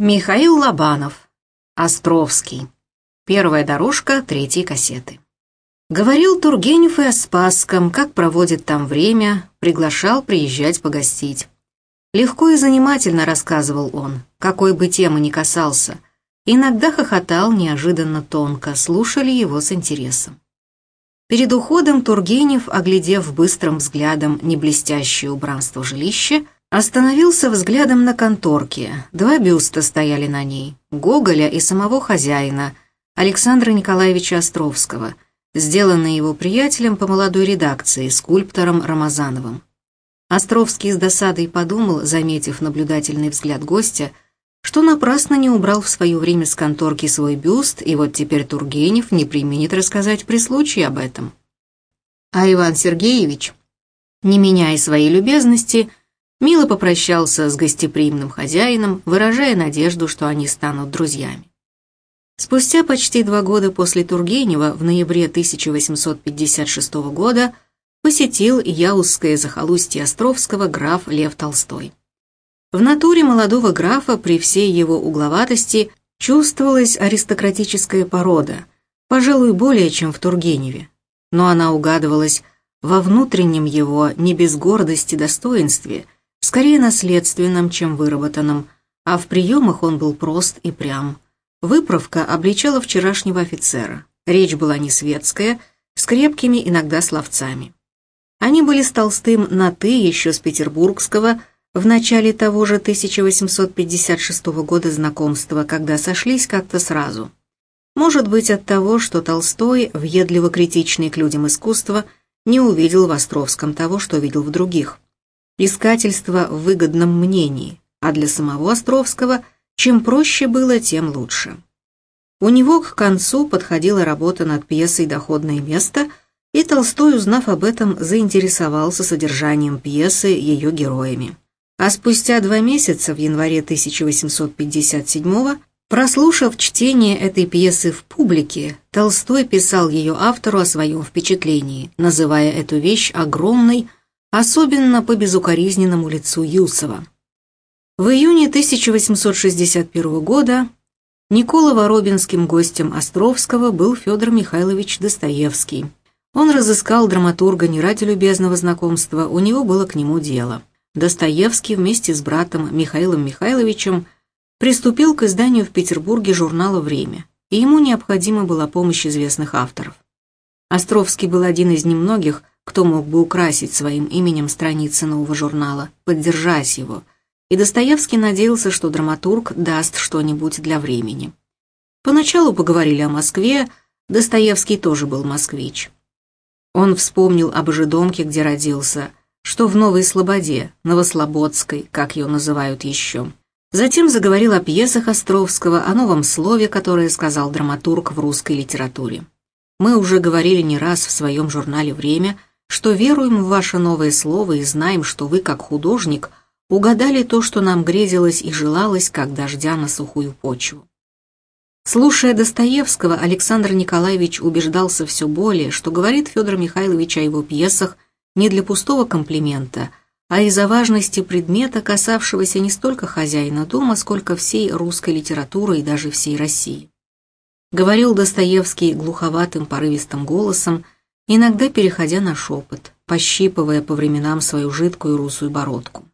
Михаил Лобанов. Островский. Первая дорожка третьей кассеты. Говорил Тургенев и о Спасском, как проводит там время, приглашал приезжать погостить. Легко и занимательно рассказывал он, какой бы темы ни касался. Иногда хохотал неожиданно тонко, слушали его с интересом. Перед уходом Тургенев, оглядев быстрым взглядом неблестящее убранство жилища, Остановился взглядом на конторке. Два бюста стояли на ней. Гоголя и самого хозяина, Александра Николаевича Островского, сделанные его приятелем по молодой редакции, скульптором Рамазановым. Островский с досадой подумал, заметив наблюдательный взгляд гостя, что напрасно не убрал в свое время с конторки свой бюст, и вот теперь Тургенев не применит рассказать при случае об этом. А Иван Сергеевич, не меняя своей любезности, Мило попрощался с гостеприимным хозяином, выражая надежду, что они станут друзьями. Спустя почти два года после Тургенева, в ноябре 1856 года, посетил Яузское захолустье Островского граф Лев Толстой. В натуре молодого графа при всей его угловатости чувствовалась аристократическая порода, пожалуй, более чем в Тургеневе, но она угадывалась во внутреннем его не без гордости достоинстве – скорее наследственным, чем выработанным, а в приемах он был прост и прям. Выправка обличала вчерашнего офицера. Речь была не светская, с крепкими иногда словцами. Они были с Толстым на «ты» еще с петербургского, в начале того же 1856 года знакомства, когда сошлись как-то сразу. Может быть от того, что Толстой, въедливо критичный к людям искусства, не увидел в Островском того, что видел в других искательство в выгодном мнении, а для самого Островского чем проще было, тем лучше. У него к концу подходила работа над пьесой «Доходное место», и Толстой, узнав об этом, заинтересовался содержанием пьесы ее героями. А спустя два месяца, в январе 1857 прослушав чтение этой пьесы в публике, Толстой писал ее автору о своем впечатлении, называя эту вещь огромной, особенно по безукоризненному лицу Юсова. В июне 1861 года Никола Воробинским гостем Островского был Федор Михайлович Достоевский. Он разыскал драматурга не ради любезного знакомства, у него было к нему дело. Достоевский вместе с братом Михаилом Михайловичем приступил к изданию в Петербурге журнала «Время», и ему необходима была помощь известных авторов. Островский был один из немногих, кто мог бы украсить своим именем страницы нового журнала, поддержать его, и Достоевский надеялся, что драматург даст что-нибудь для времени. Поначалу поговорили о Москве, Достоевский тоже был москвич. Он вспомнил об ожидомке, где родился, что в Новой Слободе, Новослободской, как ее называют еще. Затем заговорил о пьесах Островского, о новом слове, которое сказал драматург в русской литературе. Мы уже говорили не раз в своем журнале «Время», что веруем в ваше новое слово и знаем, что вы, как художник, угадали то, что нам грезилось и желалось, как дождя на сухую почву. Слушая Достоевского, Александр Николаевич убеждался все более, что говорит Федор Михайлович о его пьесах не для пустого комплимента, а из-за важности предмета, касавшегося не столько хозяина дома, сколько всей русской литературы и даже всей России. Говорил Достоевский глуховатым порывистым голосом, иногда переходя на шепот, пощипывая по временам свою жидкую русую бородку.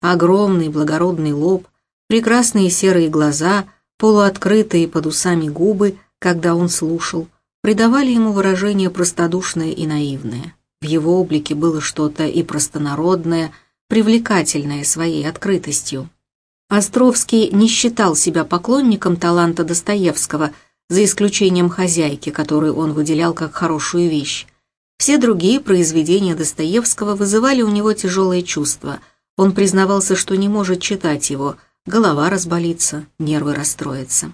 Огромный благородный лоб, прекрасные серые глаза, полуоткрытые под усами губы, когда он слушал, придавали ему выражение простодушное и наивное. В его облике было что-то и простонародное, привлекательное своей открытостью. Островский не считал себя поклонником таланта Достоевского – за исключением хозяйки, которую он выделял как хорошую вещь. Все другие произведения Достоевского вызывали у него тяжелые чувства. Он признавался, что не может читать его, голова разболится, нервы расстроятся.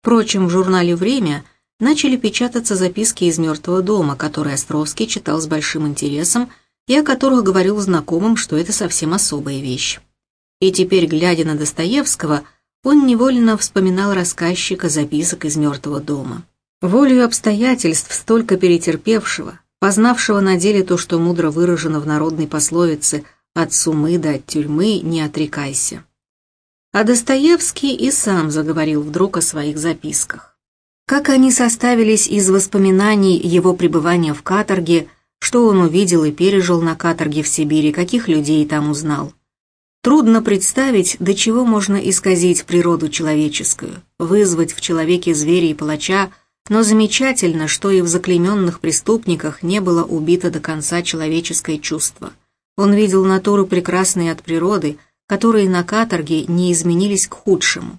Впрочем, в журнале «Время» начали печататься записки из «Мертвого дома», которые Островский читал с большим интересом и о которых говорил знакомым, что это совсем особая вещь. И теперь, глядя на Достоевского, он невольно вспоминал рассказчика записок из мертвого дома. Волею обстоятельств, столько перетерпевшего, познавшего на деле то, что мудро выражено в народной пословице «от сумы до от тюрьмы не отрекайся». А Достоевский и сам заговорил вдруг о своих записках. Как они составились из воспоминаний его пребывания в каторге, что он увидел и пережил на каторге в Сибири, каких людей там узнал. Трудно представить, до чего можно исказить природу человеческую, вызвать в человеке зверя и палача, но замечательно, что и в заклейменных преступниках не было убито до конца человеческое чувство. Он видел натуру прекрасные от природы, которые на каторге не изменились к худшему.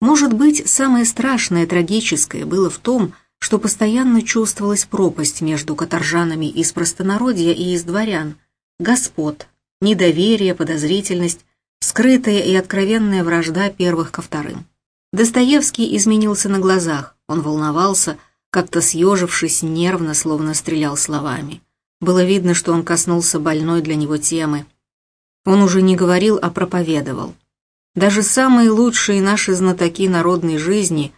Может быть, самое страшное, трагическое было в том, что постоянно чувствовалась пропасть между каторжанами из простонародья и из дворян, господ, недоверие, подозрительность, скрытая и откровенная вражда первых ко вторым. Достоевский изменился на глазах, он волновался, как-то съежившись нервно, словно стрелял словами. Было видно, что он коснулся больной для него темы. Он уже не говорил, а проповедовал. Даже самые лучшие наши знатоки народной жизни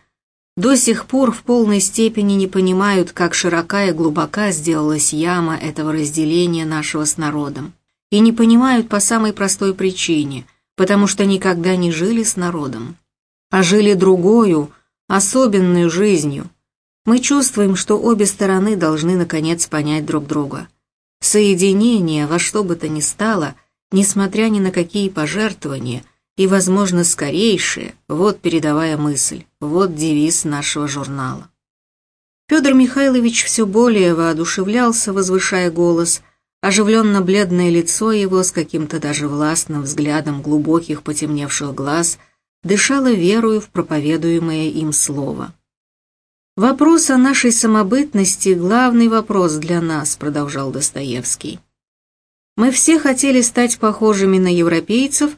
до сих пор в полной степени не понимают, как широка и глубока сделалась яма этого разделения нашего с народом и не понимают по самой простой причине, потому что никогда не жили с народом, а жили другую, особенную жизнью. Мы чувствуем, что обе стороны должны наконец понять друг друга. Соединение во что бы то ни стало, несмотря ни на какие пожертвования, и, возможно, скорейшее, вот передовая мысль, вот девиз нашего журнала. Федор Михайлович все более воодушевлялся, возвышая голос, Оживленно бледное лицо его с каким-то даже властным взглядом глубоких потемневших глаз дышало верою в проповедуемое им слово. «Вопрос о нашей самобытности – главный вопрос для нас», – продолжал Достоевский. «Мы все хотели стать похожими на европейцев,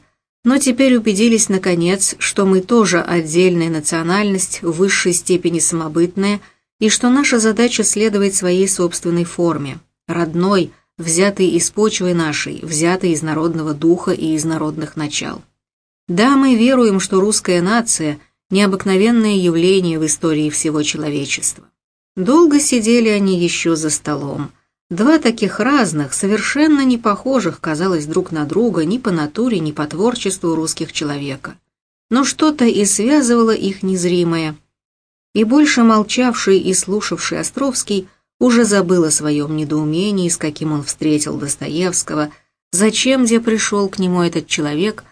но теперь убедились, наконец, что мы тоже отдельная национальность в высшей степени самобытная и что наша задача следовать своей собственной форме, родной – взятый из почвы нашей, взятый из народного духа и из народных начал. Да, мы веруем, что русская нация – необыкновенное явление в истории всего человечества. Долго сидели они еще за столом. Два таких разных, совершенно не похожих, казалось, друг на друга ни по натуре, ни по творчеству русских человека. Но что-то и связывало их незримое. И больше молчавший и слушавший Островский – уже забыл о своем недоумении, с каким он встретил Достоевского, зачем где пришел к нему этот человек,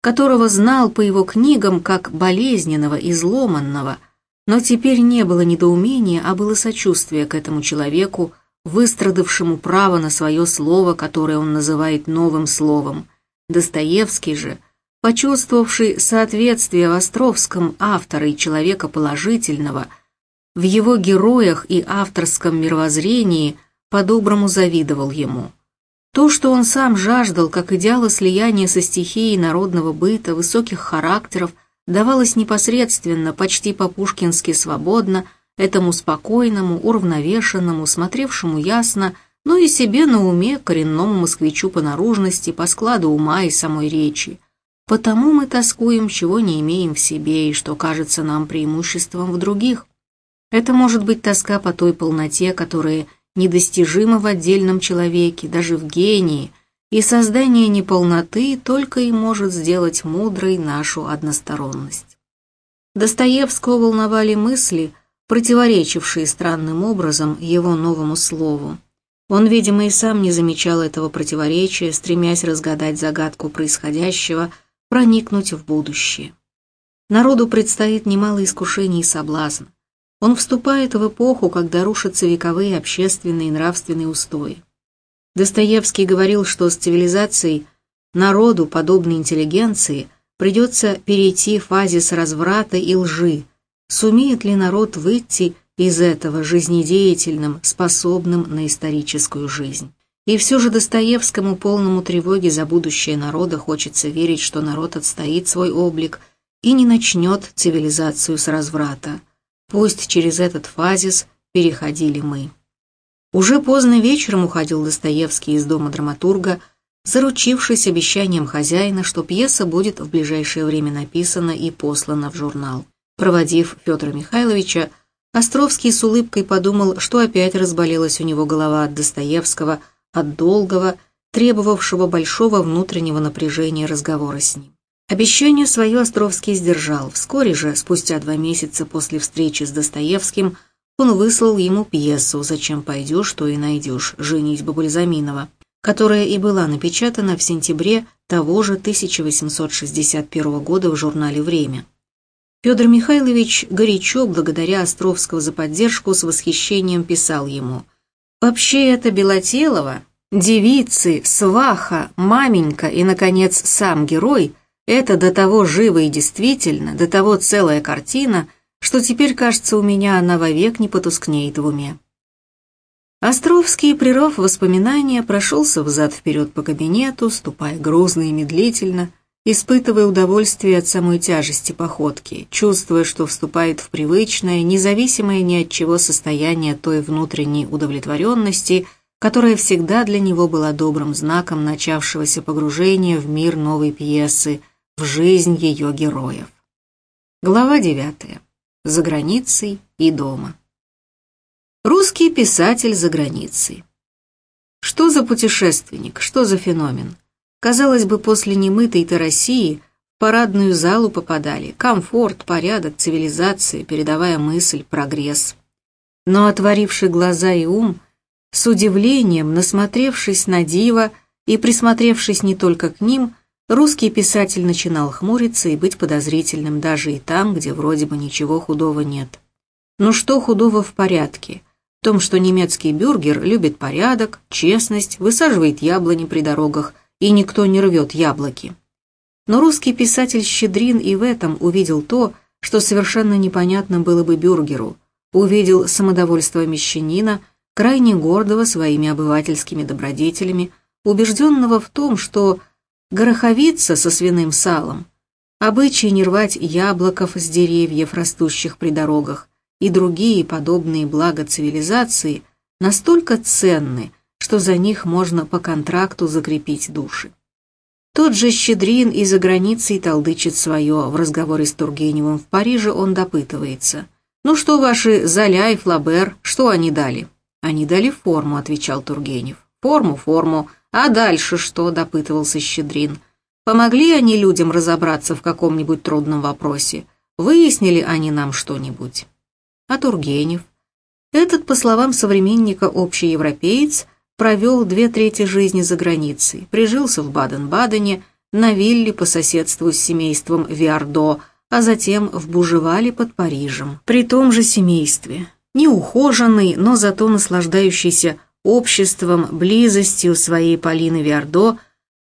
которого знал по его книгам как болезненного, изломанного, но теперь не было недоумения, а было сочувствие к этому человеку, выстрадавшему право на свое слово, которое он называет новым словом. Достоевский же, почувствовавший соответствие в Островском автора и человека положительного – в его героях и авторском мировоззрении по-доброму завидовал ему. То, что он сам жаждал, как идеалы слияния со стихией народного быта, высоких характеров, давалось непосредственно, почти по-пушкински свободно, этому спокойному, уравновешенному, смотревшему ясно, но и себе на уме коренному москвичу по наружности, по складу ума и самой речи. Потому мы тоскуем, чего не имеем в себе и что кажется нам преимуществом в других. Это может быть тоска по той полноте, которая недостижима в отдельном человеке, даже в гении, и создание неполноты только и может сделать мудрой нашу односторонность. Достоевского волновали мысли, противоречившие странным образом его новому слову. Он, видимо, и сам не замечал этого противоречия, стремясь разгадать загадку происходящего, проникнуть в будущее. Народу предстоит немало искушений и соблазн. Он вступает в эпоху, когда рушатся вековые общественные и нравственные устои. Достоевский говорил, что с цивилизацией народу, подобной интеллигенции, придется перейти фазис разврата и лжи. Сумеет ли народ выйти из этого жизнедеятельным, способным на историческую жизнь? И все же Достоевскому, полному тревоги за будущее народа, хочется верить, что народ отстоит свой облик и не начнет цивилизацию с разврата. Пусть через этот фазис переходили мы. Уже поздно вечером уходил Достоевский из дома драматурга, заручившись обещанием хозяина, что пьеса будет в ближайшее время написана и послана в журнал. Проводив Петра Михайловича, Островский с улыбкой подумал, что опять разболелась у него голова от Достоевского, от долгого, требовавшего большого внутреннего напряжения разговора с ним. Обещание свое Островский сдержал. Вскоре же, спустя два месяца после встречи с Достоевским, он выслал ему пьесу «Зачем пойдешь, то и найдешь» «Женитьба Бальзаминова», которая и была напечатана в сентябре того же 1861 года в журнале «Время». Федор Михайлович горячо, благодаря Островского за поддержку, с восхищением писал ему «Вообще это Белотелова, девицы, сваха, маменька и, наконец, сам герой – это до того живо и действительно, до того целая картина, что теперь, кажется, у меня она вовек не потускнеет в уме». Островский, прервав воспоминания, прошелся взад-вперед по кабинету, ступая грозно и медлительно, испытывая удовольствие от самой тяжести походки, чувствуя, что вступает в привычное, независимое ни от чего состояние той внутренней удовлетворенности, которая всегда для него была добрым знаком начавшегося погружения в мир новой пьесы, в жизнь ее героев. Глава девятая. За границей и дома. Русский писатель за границей. Что за путешественник, что за феномен? Казалось бы, после немытой-то России в парадную залу попадали. Комфорт, порядок, цивилизация, передавая мысль, прогресс. Но отворивший глаза и ум, с удивлением, насмотревшись на диво и присмотревшись не только к ним, русский писатель начинал хмуриться и быть подозрительным даже и там, где вроде бы ничего худого нет. Ну что худого в порядке? В том, что немецкий бюргер любит порядок, честность, высаживает яблони при дорогах – и никто не рвет яблоки. Но русский писатель Щедрин и в этом увидел то, что совершенно непонятно было бы бюргеру, увидел самодовольство мещанина, крайне гордого своими обывательскими добродетелями, убежденного в том, что гороховица со свиным салом, обычай не рвать яблоков с деревьев, растущих при дорогах, и другие подобные блага цивилизации настолько ценны, что за них можно по контракту закрепить души. Тот же Щедрин и за границей толдычит свое. В разговоре с Тургеневым в Париже он допытывается. «Ну что ваши Золя и Флабер, что они дали?» «Они дали форму», — отвечал Тургенев. «Форму, форму. А дальше что?» — допытывался Щедрин. «Помогли они людям разобраться в каком-нибудь трудном вопросе? Выяснили они нам что-нибудь?» А Тургенев? Этот, по словам современника, общеевропеец — провел две трети жизни за границей, прижился в Баден-Бадене, на вилле по соседству с семейством Виардо, а затем в Бужевале под Парижем, при том же семействе. Неухоженный, но зато наслаждающийся обществом, близостью своей Полины Виардо,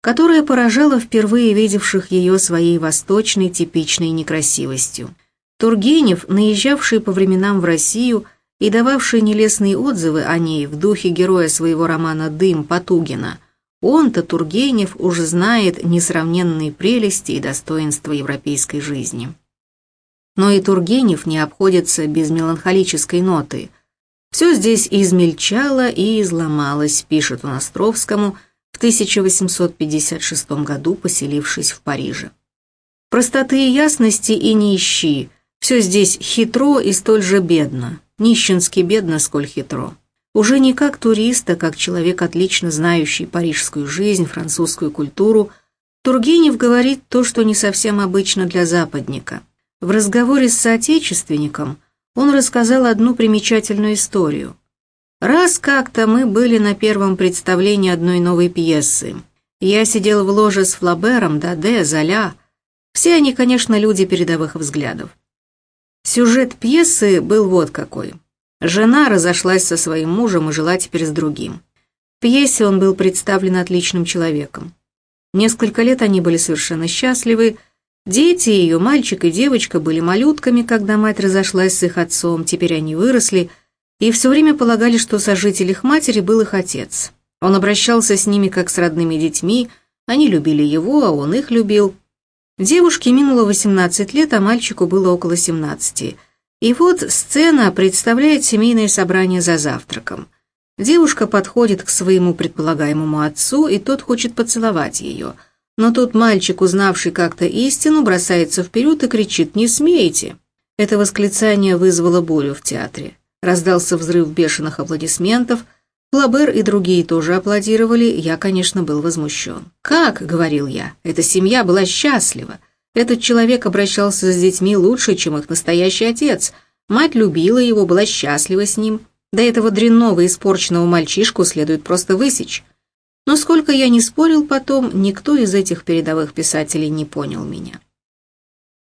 которая поражала впервые видевших ее своей восточной типичной некрасивостью. Тургенев, наезжавший по временам в Россию, и дававший нелестные отзывы о ней в духе героя своего романа «Дым» Потугина, он-то, Тургенев, уже знает несравненные прелести и достоинства европейской жизни. Но и Тургенев не обходится без меланхолической ноты. Все здесь измельчало и изломалось, пишет он Островскому в 1856 году, поселившись в Париже. Простоты и ясности и не ищи, все здесь хитро и столь же бедно, нищенски бедно, сколь хитро. Уже не как турист, а как человек, отлично знающий парижскую жизнь, французскую культуру, Тургенев говорит то, что не совсем обычно для западника. В разговоре с соотечественником он рассказал одну примечательную историю. Раз как-то мы были на первом представлении одной новой пьесы. Я сидел в ложе с Флабером, Даде, Золя. Все они, конечно, люди передовых взглядов. Сюжет пьесы был вот какой. Жена разошлась со своим мужем и жила теперь с другим. В пьесе он был представлен отличным человеком. Несколько лет они были совершенно счастливы. Дети ее, мальчик и девочка, были малютками, когда мать разошлась с их отцом, теперь они выросли, и все время полагали, что сожитель их матери был их отец. Он обращался с ними как с родными детьми, они любили его, а он их любил. Девушке минуло 18 лет, а мальчику было около 17. И вот сцена представляет семейное собрание за завтраком. Девушка подходит к своему предполагаемому отцу, и тот хочет поцеловать ее. Но тут мальчик, узнавший как-то истину, бросается вперед и кричит «Не смейте!». Это восклицание вызвало бурю в театре. Раздался взрыв бешеных аплодисментов, Флабер и другие тоже аплодировали, я, конечно, был возмущен. «Как?» — говорил я. «Эта семья была счастлива. Этот человек обращался с детьми лучше, чем их настоящий отец. Мать любила его, была счастлива с ним. До этого дрянного испорченного мальчишку следует просто высечь. Но сколько я не спорил потом, никто из этих передовых писателей не понял меня.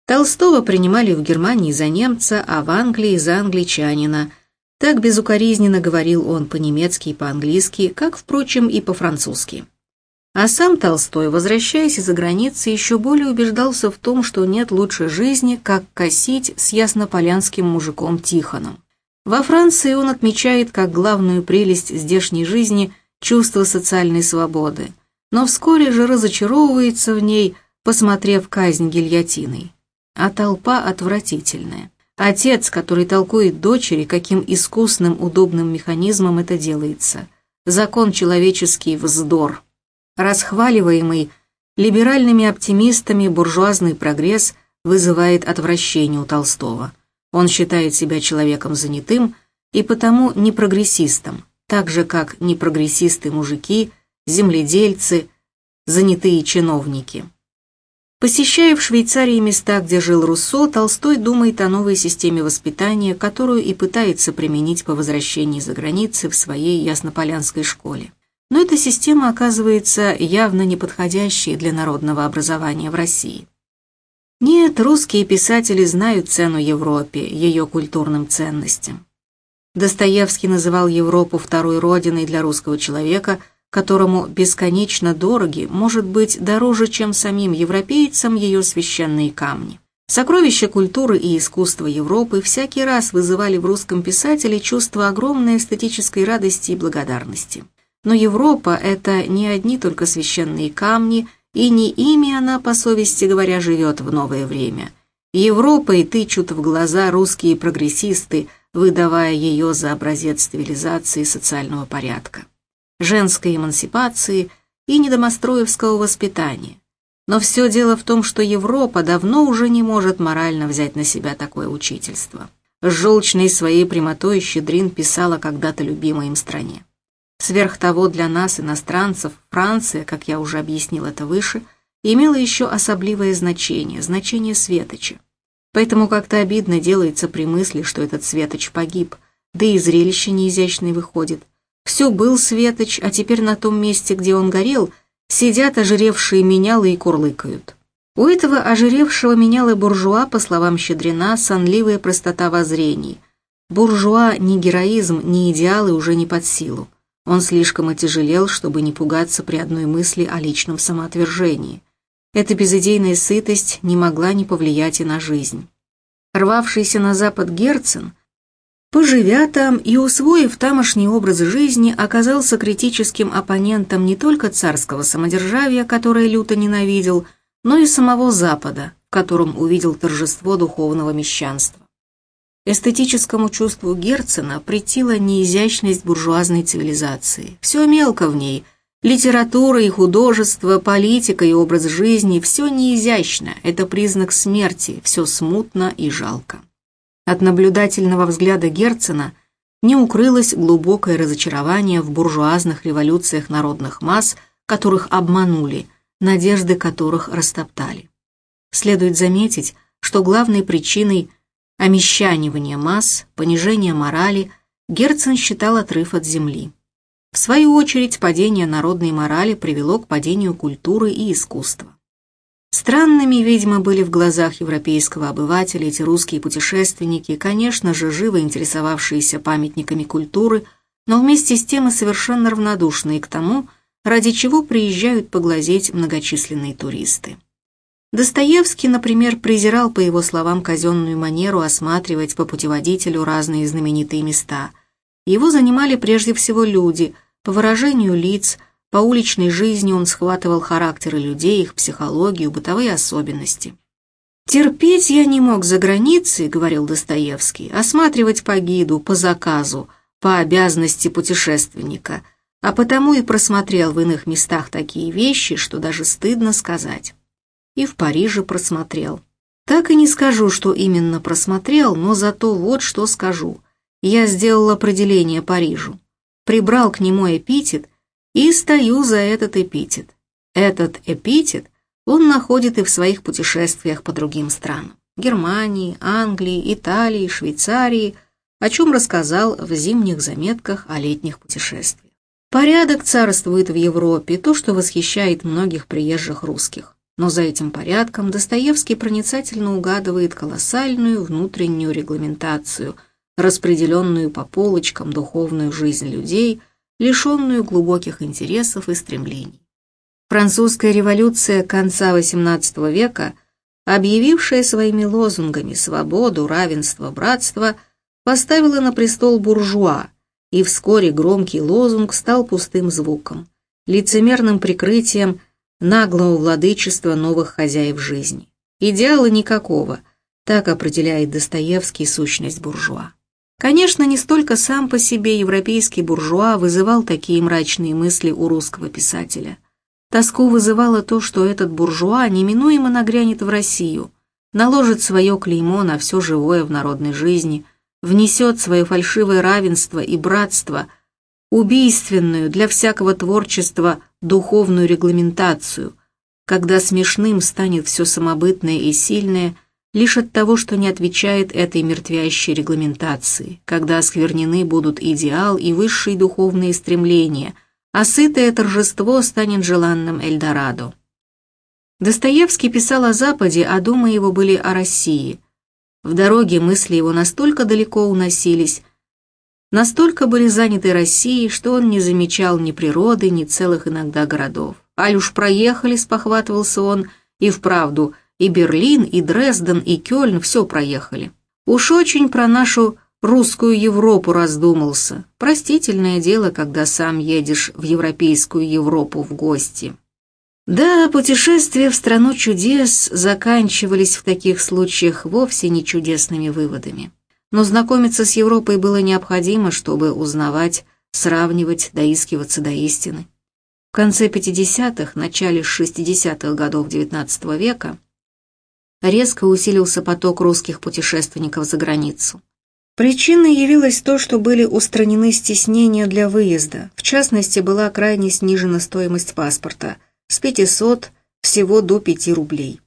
Толстого принимали в Германии за немца, а в Англии за англичанина. Так безукоризненно говорил он по-немецки и по-английски, как, впрочем, и по-французски. А сам Толстой, возвращаясь из-за границы, еще более убеждался в том, что нет лучше жизни, как косить с яснополянским мужиком Тихоном. Во Франции он отмечает как главную прелесть здешней жизни чувство социальной свободы, но вскоре же разочаровывается в ней, посмотрев казнь гильотиной. А толпа отвратительная. Отец, который толкует дочери, каким искусным, удобным механизмом это делается. Закон человеческий вздор расхваливаемый либеральными оптимистами буржуазный прогресс вызывает отвращение у Толстого. Он считает себя человеком занятым и потому не прогрессистом, так же как непрогрессисты мужики, земледельцы, занятые чиновники. Посещая в Швейцарии места, где жил Руссо, Толстой думает о новой системе воспитания, которую и пытается применить по возвращении за границы в своей Яснополянской школе. Но эта система оказывается явно неподходящей для народного образования в России. Нет, русские писатели знают цену Европе, ее культурным ценностям. Достоевский называл Европу второй родиной для русского человека, которому бесконечно дороги, может быть, дороже, чем самим европейцам ее священные камни. Сокровища культуры и искусства Европы всякий раз вызывали в русском писателе чувство огромной эстетической радости и благодарности. Но Европа – это не одни только священные камни, и не ими она, по совести говоря, живет в новое время. Европой тычут в глаза русские прогрессисты, выдавая ее за образец цивилизации социального порядка, женской эмансипации и недомостроевского воспитания. Но все дело в том, что Европа давно уже не может морально взять на себя такое учительство. С желчной своей прямотой Щедрин писала когда-то любимой им стране. Сверх того, для нас, иностранцев, Франция, как я уже объяснил это выше, имела еще особливое значение, значение Светоча. Поэтому как-то обидно делается при мысли, что этот Светоч погиб, да и зрелище неизящное выходит. Все был Светоч, а теперь на том месте, где он горел, сидят ожиревшие менялы и курлыкают. У этого ожиревшего менялы буржуа, по словам Щедрина, сонливая простота воззрений. Буржуа ни героизм, ни идеалы уже не под силу. Он слишком отяжелел, чтобы не пугаться при одной мысли о личном самоотвержении. Эта безыдейная сытость не могла не повлиять и на жизнь. Рвавшийся на запад Герцен, поживя там и усвоив тамошний образ жизни, оказался критическим оппонентом не только царского самодержавия, которое люто ненавидел, но и самого Запада, в котором увидел торжество духовного мещанства. Эстетическому чувству Герцена претила неизящность буржуазной цивилизации. Все мелко в ней. Литература и художество, политика и образ жизни – все неизящно. Это признак смерти, все смутно и жалко. От наблюдательного взгляда Герцена не укрылось глубокое разочарование в буржуазных революциях народных масс, которых обманули, надежды которых растоптали. Следует заметить, что главной причиной омещанивание масс, понижение морали, Герцен считал отрыв от земли. В свою очередь, падение народной морали привело к падению культуры и искусства. Странными, видимо, были в глазах европейского обывателя эти русские путешественники, конечно же, живо интересовавшиеся памятниками культуры, но вместе с тем и совершенно равнодушные к тому, ради чего приезжают поглазеть многочисленные туристы. Достоевский, например, презирал, по его словам, казенную манеру осматривать по путеводителю разные знаменитые места. Его занимали прежде всего люди, по выражению лиц, по уличной жизни он схватывал характеры людей, их психологию, бытовые особенности. «Терпеть я не мог за границей», — говорил Достоевский, «осматривать по гиду, по заказу, по обязанности путешественника, а потому и просмотрел в иных местах такие вещи, что даже стыдно сказать» и в Париже просмотрел. Так и не скажу, что именно просмотрел, но зато вот что скажу. Я сделал определение Парижу, прибрал к нему эпитет и стою за этот эпитет. Этот эпитет он находит и в своих путешествиях по другим странам – Германии, Англии, Италии, Швейцарии, о чем рассказал в зимних заметках о летних путешествиях. Порядок царствует в Европе, то, что восхищает многих приезжих русских. Но за этим порядком Достоевский проницательно угадывает колоссальную внутреннюю регламентацию, распределенную по полочкам духовную жизнь людей, лишенную глубоких интересов и стремлений. Французская революция конца XVIII века, объявившая своими лозунгами свободу, равенство, братство, поставила на престол буржуа, и вскоре громкий лозунг стал пустым звуком, лицемерным прикрытием наглого владычества новых хозяев жизни. Идеала никакого, так определяет Достоевский сущность буржуа. Конечно, не столько сам по себе европейский буржуа вызывал такие мрачные мысли у русского писателя – Тоску вызывало то, что этот буржуа неминуемо нагрянет в Россию, наложит свое клеймо на все живое в народной жизни, внесет свое фальшивое равенство и братство, убийственную для всякого творчества духовную регламентацию, когда смешным станет все самобытное и сильное лишь от того, что не отвечает этой мертвящей регламентации, когда осквернены будут идеал и высшие духовные стремления – а сытое торжество станет желанным Эльдорадо. Достоевский писал о Западе, а думы его были о России. В дороге мысли его настолько далеко уносились, настолько были заняты Россией, что он не замечал ни природы, ни целых иногда городов. Аль уж проехали, спохватывался он, и вправду, и Берлин, и Дрезден, и Кёльн все проехали. Уж очень про нашу русскую Европу раздумался. Простительное дело, когда сам едешь в европейскую Европу в гости. Да, путешествия в страну чудес заканчивались в таких случаях вовсе не чудесными выводами. Но знакомиться с Европой было необходимо, чтобы узнавать, сравнивать, доискиваться до истины. В конце 50-х, начале 60-х годов XIX века резко усилился поток русских путешественников за границу. Причиной явилось то, что были устранены стеснения для выезда. В частности, была крайне снижена стоимость паспорта с 500 всего до 5 рублей.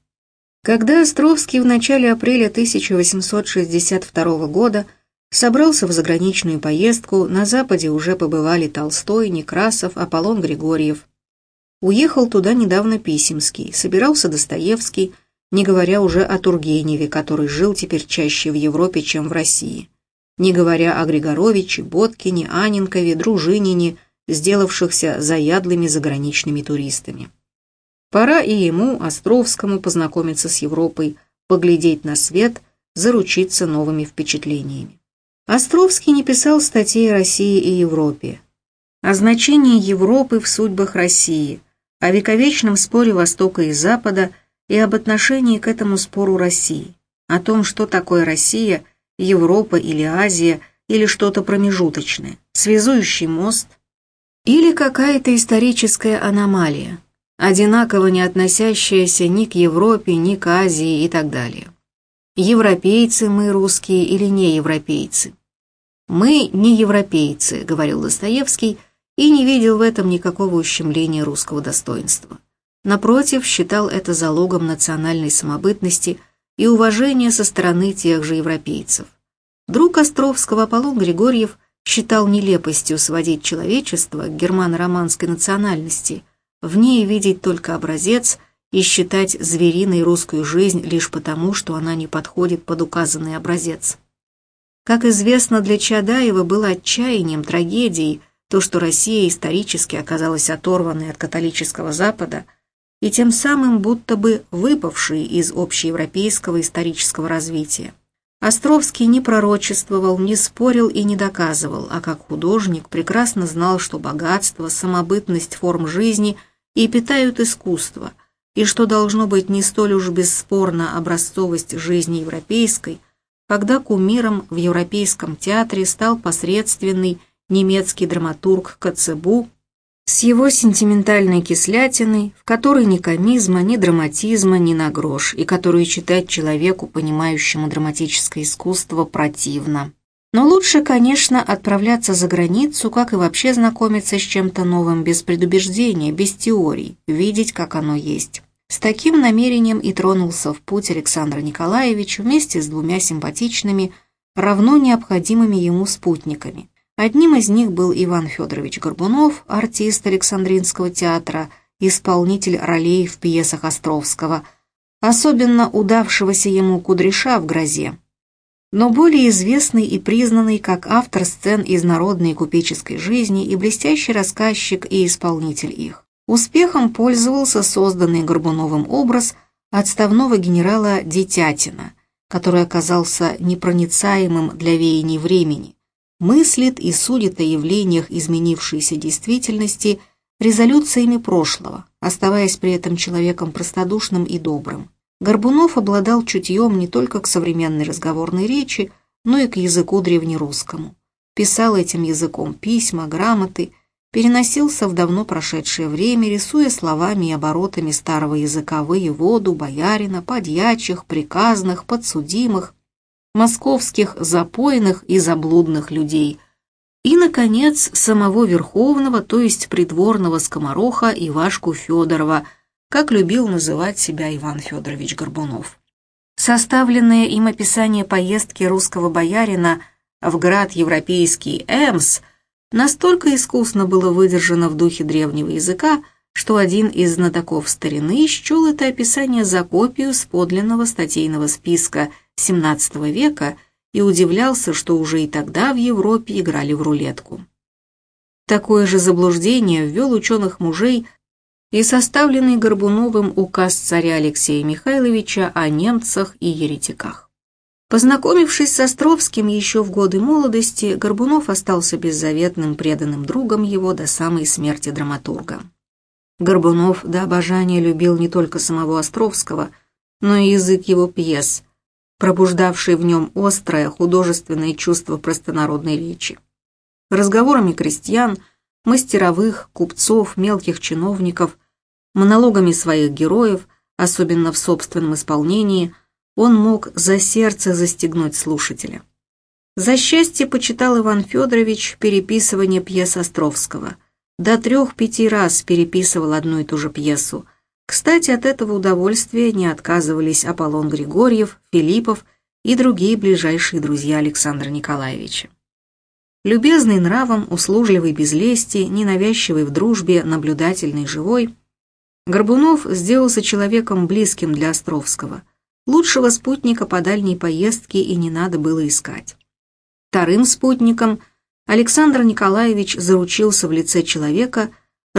Когда Островский в начале апреля 1862 года собрался в заграничную поездку, на Западе уже побывали Толстой, Некрасов, Аполлон Григорьев. Уехал туда недавно Писемский, собирался Достоевский, не говоря уже о Тургеневе, который жил теперь чаще в Европе, чем в России не говоря о Григоровиче, Боткине, Аненкове, Дружинине, сделавшихся заядлыми заграничными туристами. Пора и ему, Островскому, познакомиться с Европой, поглядеть на свет, заручиться новыми впечатлениями. Островский не писал статей о России и Европе, о значении Европы в судьбах России, о вековечном споре Востока и Запада и об отношении к этому спору России, о том, что такое Россия – Европа или Азия, или что-то промежуточное, связующий мост, или какая-то историческая аномалия, одинаково не относящаяся ни к Европе, ни к Азии и так далее. Европейцы мы русские или не европейцы? Мы не европейцы, говорил Достоевский, и не видел в этом никакого ущемления русского достоинства. Напротив, считал это залогом национальной самобытности – и уважение со стороны тех же европейцев. Друг Островского Аполлон Григорьев считал нелепостью сводить человечество к германо-романской национальности, в ней видеть только образец и считать звериной русскую жизнь лишь потому, что она не подходит под указанный образец. Как известно, для Чадаева было отчаянием, трагедией то, что Россия исторически оказалась оторванной от католического Запада – и тем самым будто бы выпавшие из общеевропейского исторического развития. Островский не пророчествовал, не спорил и не доказывал, а как художник прекрасно знал, что богатство, самобытность форм жизни и питают искусство, и что должно быть не столь уж бесспорно образцовость жизни европейской, когда кумиром в Европейском театре стал посредственный немецкий драматург Коцебу с его сентиментальной кислятиной, в которой ни комизма, ни драматизма, ни на грош, и которую читать человеку, понимающему драматическое искусство, противно. Но лучше, конечно, отправляться за границу, как и вообще знакомиться с чем-то новым без предубеждения, без теорий, видеть, как оно есть. С таким намерением и тронулся в путь Александр Николаевич вместе с двумя симпатичными, равно необходимыми ему спутниками. Одним из них был Иван Федорович Горбунов, артист Александринского театра, исполнитель ролей в пьесах Островского, особенно удавшегося ему Кудряша в «Грозе», но более известный и признанный как автор сцен из народной купеческой жизни и блестящий рассказчик и исполнитель их. Успехом пользовался созданный Горбуновым образ отставного генерала Детятина, который оказался непроницаемым для веяний времени, мыслит и судит о явлениях изменившейся действительности резолюциями прошлого, оставаясь при этом человеком простодушным и добрым. Горбунов обладал чутьем не только к современной разговорной речи, но и к языку древнерусскому. Писал этим языком письма, грамоты, переносился в давно прошедшее время, рисуя словами и оборотами старого языка воеводу, боярина, подьячих, приказных, подсудимых, московских запойных и заблудных людей – и, наконец, самого Верховного, то есть придворного скомороха Ивашку Федорова – как любил называть себя Иван Федорович Горбунов. Составленное им описание поездки русского боярина в град европейский Эмс настолько искусно было выдержано в духе древнего языка, что один из знатоков старины счел это описание за копию с подлинного статейного списка XVII века и удивлялся, что уже и тогда в Европе играли в рулетку. Такое же заблуждение ввел ученых мужей и составленный Горбуновым указ царя Алексея Михайловича о немцах и еретиках. Познакомившись с Островским еще в годы молодости, Горбунов остался беззаветным преданным другом его до самой смерти драматурга. Горбунов до обожания любил не только самого Островского, но и язык его пьес, пробуждавший в нем острое художественное чувство простонародной речи. Разговорами крестьян – мастеровых, купцов, мелких чиновников, монологами своих героев, особенно в собственном исполнении, он мог за сердце застегнуть слушателя. За счастье почитал Иван Федорович переписывание пьес Островского. До трех-пяти раз переписывал одну и ту же пьесу. Кстати, от этого удовольствия не отказывались Аполлон Григорьев, Филиппов и другие ближайшие друзья Александра Николаевича. Любезный нравом, услужливый без лести, ненавязчивый в дружбе, наблюдательный, живой, Горбунов сделался человеком близким для Островского. Лучшего спутника по дальней поездке и не надо было искать. Вторым спутником Александр Николаевич заручился в лице человека,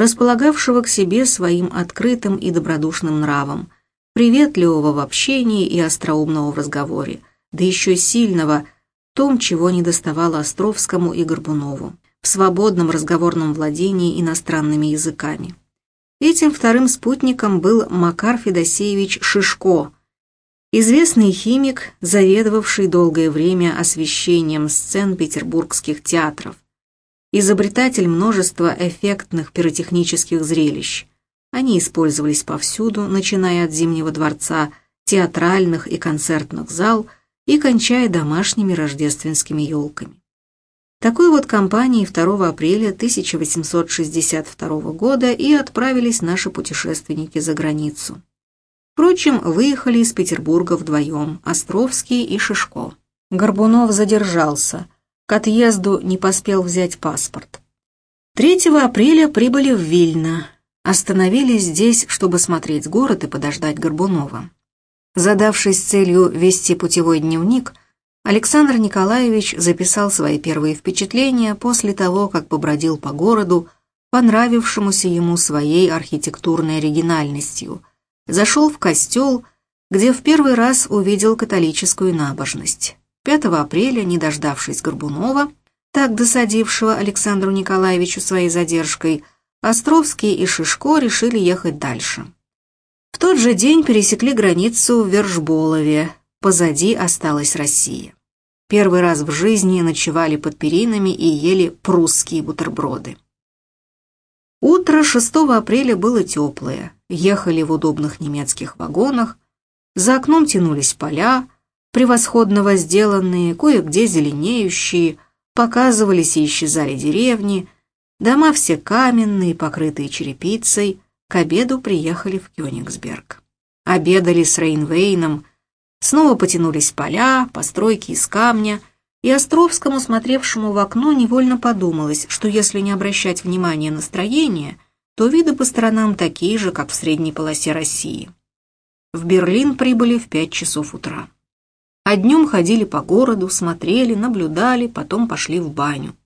располагавшего к себе своим открытым и добродушным нравом, приветливого в общении и остроумного в разговоре, да еще сильного – том, чего не доставало Островскому и Горбунову, в свободном разговорном владении иностранными языками. Этим вторым спутником был Макар Федосеевич Шишко, известный химик, заведовавший долгое время освещением сцен петербургских театров, изобретатель множества эффектных пиротехнических зрелищ. Они использовались повсюду, начиная от Зимнего дворца, театральных и концертных зал – и кончая домашними рождественскими елками. Такой вот компанией 2 апреля 1862 года и отправились наши путешественники за границу. Впрочем, выехали из Петербурга вдвоем, Островский и Шишко. Горбунов задержался, к отъезду не поспел взять паспорт. 3 апреля прибыли в Вильно, остановились здесь, чтобы смотреть город и подождать Горбунова. Задавшись целью вести путевой дневник, Александр Николаевич записал свои первые впечатления после того, как побродил по городу, понравившемуся ему своей архитектурной оригинальностью, зашел в костел, где в первый раз увидел католическую набожность. 5 апреля, не дождавшись Горбунова, так досадившего Александру Николаевичу своей задержкой, Островский и Шишко решили ехать дальше. В тот же день пересекли границу в Вержболове, позади осталась Россия. Первый раз в жизни ночевали под перинами и ели прусские бутерброды. Утро 6 апреля было теплое, ехали в удобных немецких вагонах, за окном тянулись поля, превосходно возделанные, кое-где зеленеющие, показывались и исчезали деревни, дома все каменные, покрытые черепицей, к обеду приехали в Кёнигсберг. Обедали с Рейнвейном, снова потянулись поля, постройки из камня, и Островскому, смотревшему в окно, невольно подумалось, что если не обращать внимания на строение, то виды по сторонам такие же, как в средней полосе России. В Берлин прибыли в пять часов утра. А днем ходили по городу, смотрели, наблюдали, потом пошли в баню.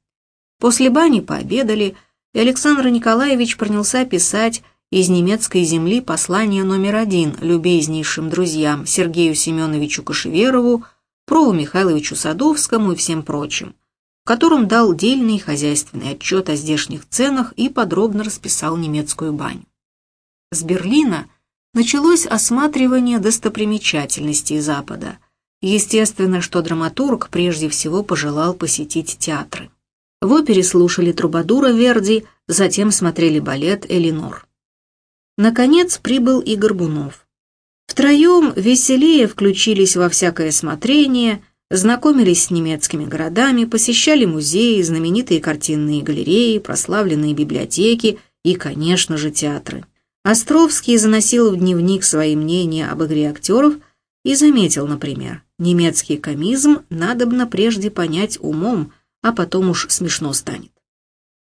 После бани пообедали, и Александр Николаевич принялся писать из немецкой земли послание номер один любезнейшим друзьям Сергею Семеновичу Кашеверову, Прову Михайловичу Садовскому и всем прочим, в котором дал дельный хозяйственный отчет о здешних ценах и подробно расписал немецкую баню. С Берлина началось осматривание достопримечательностей Запада. Естественно, что драматург прежде всего пожелал посетить театры. В опере слушали Трубадура Верди, затем смотрели балет «Элинор». Наконец прибыл и Горбунов. Втроем веселее включились во всякое смотрение, знакомились с немецкими городами, посещали музеи, знаменитые картинные галереи, прославленные библиотеки и, конечно же, театры. Островский заносил в дневник свои мнения об игре актеров и заметил, например, немецкий комизм надобно прежде понять умом, а потом уж смешно станет.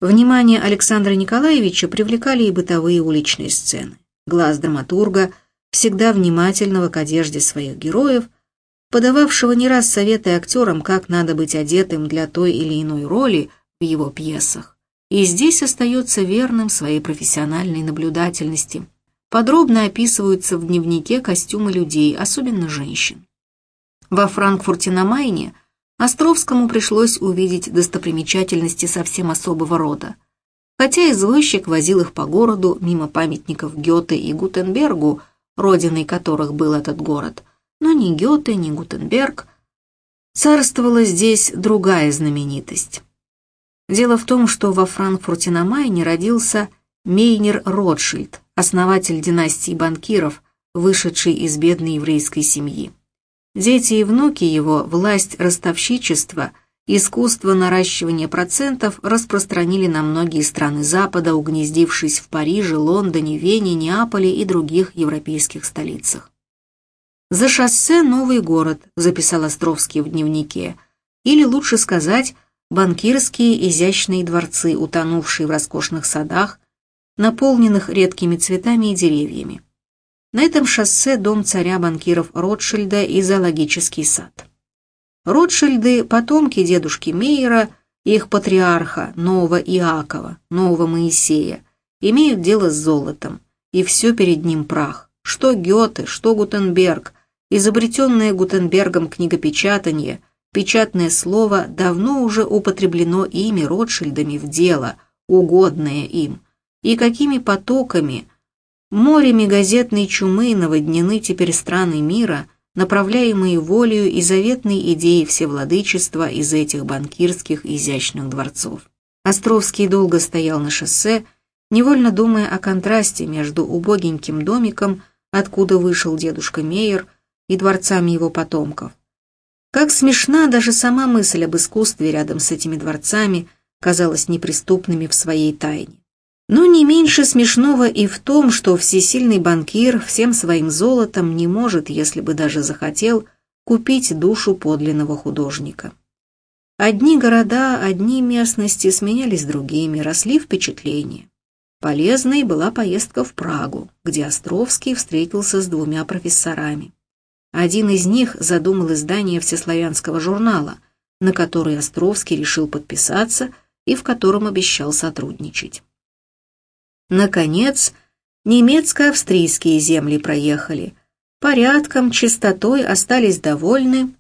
Внимание Александра Николаевича привлекали и бытовые уличные сцены. Глаз драматурга, всегда внимательного к одежде своих героев, подававшего не раз советы актерам, как надо быть одетым для той или иной роли в его пьесах. И здесь остается верным своей профессиональной наблюдательности. Подробно описываются в дневнике костюмы людей, особенно женщин. Во Франкфурте на Майне – Островскому пришлось увидеть достопримечательности совсем особого рода. Хотя извозчик возил их по городу мимо памятников Гёте и Гутенбергу, родиной которых был этот город, но ни Гёте, ни Гутенберг царствовала здесь другая знаменитость. Дело в том, что во Франкфурте на Майне родился Мейнер Ротшильд, основатель династии банкиров, вышедший из бедной еврейской семьи. Дети и внуки его власть ростовщичества, искусство наращивания процентов распространили на многие страны Запада, угнездившись в Париже, Лондоне, Вене, Неаполе и других европейских столицах. «За шоссе новый город», — записал Островский в дневнике, или лучше сказать, банкирские изящные дворцы, утонувшие в роскошных садах, наполненных редкими цветами и деревьями. На этом шоссе дом царя банкиров Ротшильда и зоологический сад. Ротшильды – потомки дедушки Мейера и их патриарха, нового Иакова, нового Моисея, имеют дело с золотом, и все перед ним прах. Что Гёте, что Гутенберг, изобретенное Гутенбергом книгопечатание, печатное слово давно уже употреблено ими Ротшильдами в дело, угодное им, и какими потоками – Морями газетной чумы наводнены теперь страны мира, направляемые волею и заветной идеей всевладычества из этих банкирских изящных дворцов. Островский долго стоял на шоссе, невольно думая о контрасте между убогеньким домиком, откуда вышел дедушка Мейер, и дворцами его потомков. Как смешна даже сама мысль об искусстве рядом с этими дворцами, казалась неприступными в своей тайне. Но не меньше смешного и в том, что всесильный банкир всем своим золотом не может, если бы даже захотел, купить душу подлинного художника. Одни города, одни местности сменялись другими, росли впечатления. Полезной была поездка в Прагу, где Островский встретился с двумя профессорами. Один из них задумал издание всеславянского журнала, на который Островский решил подписаться и в котором обещал сотрудничать. Наконец, немецко-австрийские земли проехали. Порядком, чистотой остались довольны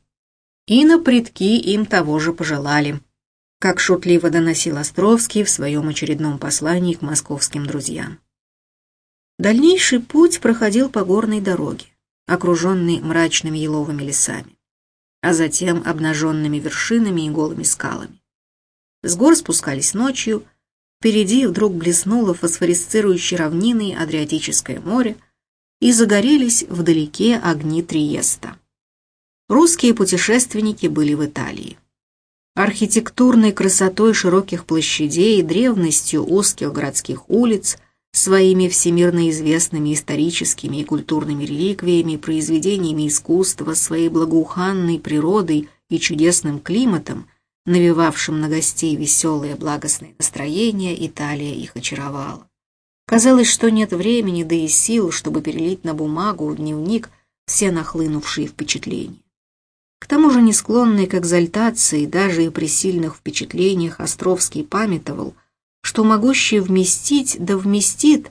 и на предки им того же пожелали, как шутливо доносил Островский в своем очередном послании к московским друзьям. Дальнейший путь проходил по горной дороге, окруженной мрачными еловыми лесами, а затем обнаженными вершинами и голыми скалами. С гор спускались ночью, Впереди вдруг блеснуло фосфорисцирующей равниной Адриатическое море, и загорелись вдалеке огни Триеста. Русские путешественники были в Италии. Архитектурной красотой широких площадей, древностью узких городских улиц, своими всемирно известными историческими и культурными реликвиями, произведениями искусства, своей благоуханной природой и чудесным климатом, навевавшим на гостей веселое благостное настроение, Италия их очаровала. Казалось, что нет времени, да и сил, чтобы перелить на бумагу в дневник все нахлынувшие впечатления. К тому же, не склонный к экзальтации, даже и при сильных впечатлениях, Островский памятовал, что могущий вместить, да вместит,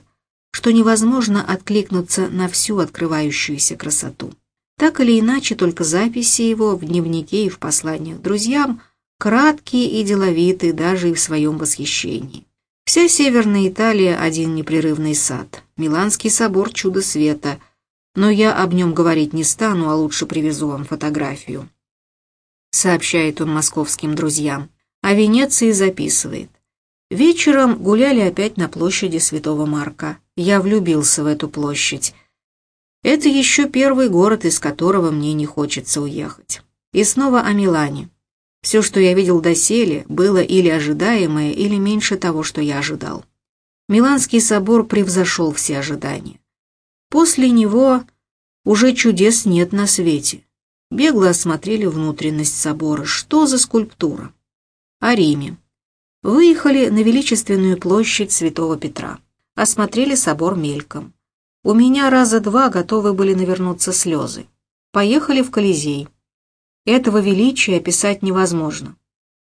что невозможно откликнуться на всю открывающуюся красоту. Так или иначе, только записи его в дневнике и в посланиях друзьям краткие и деловитые даже и в своем восхищении. Вся Северная Италия – один непрерывный сад. Миланский собор – чудо света. Но я об нем говорить не стану, а лучше привезу вам фотографию. Сообщает он московским друзьям. А Венеции записывает. Вечером гуляли опять на площади Святого Марка. Я влюбился в эту площадь. Это еще первый город, из которого мне не хочется уехать. И снова о Милане. Все, что я видел доселе, было или ожидаемое, или меньше того, что я ожидал. Миланский собор превзошел все ожидания. После него уже чудес нет на свете. Бегло осмотрели внутренность собора. Что за скульптура? О Риме. Выехали на величественную площадь Святого Петра. Осмотрели собор мельком. У меня раза два готовы были навернуться слезы. Поехали в Колизей. Этого величия описать невозможно.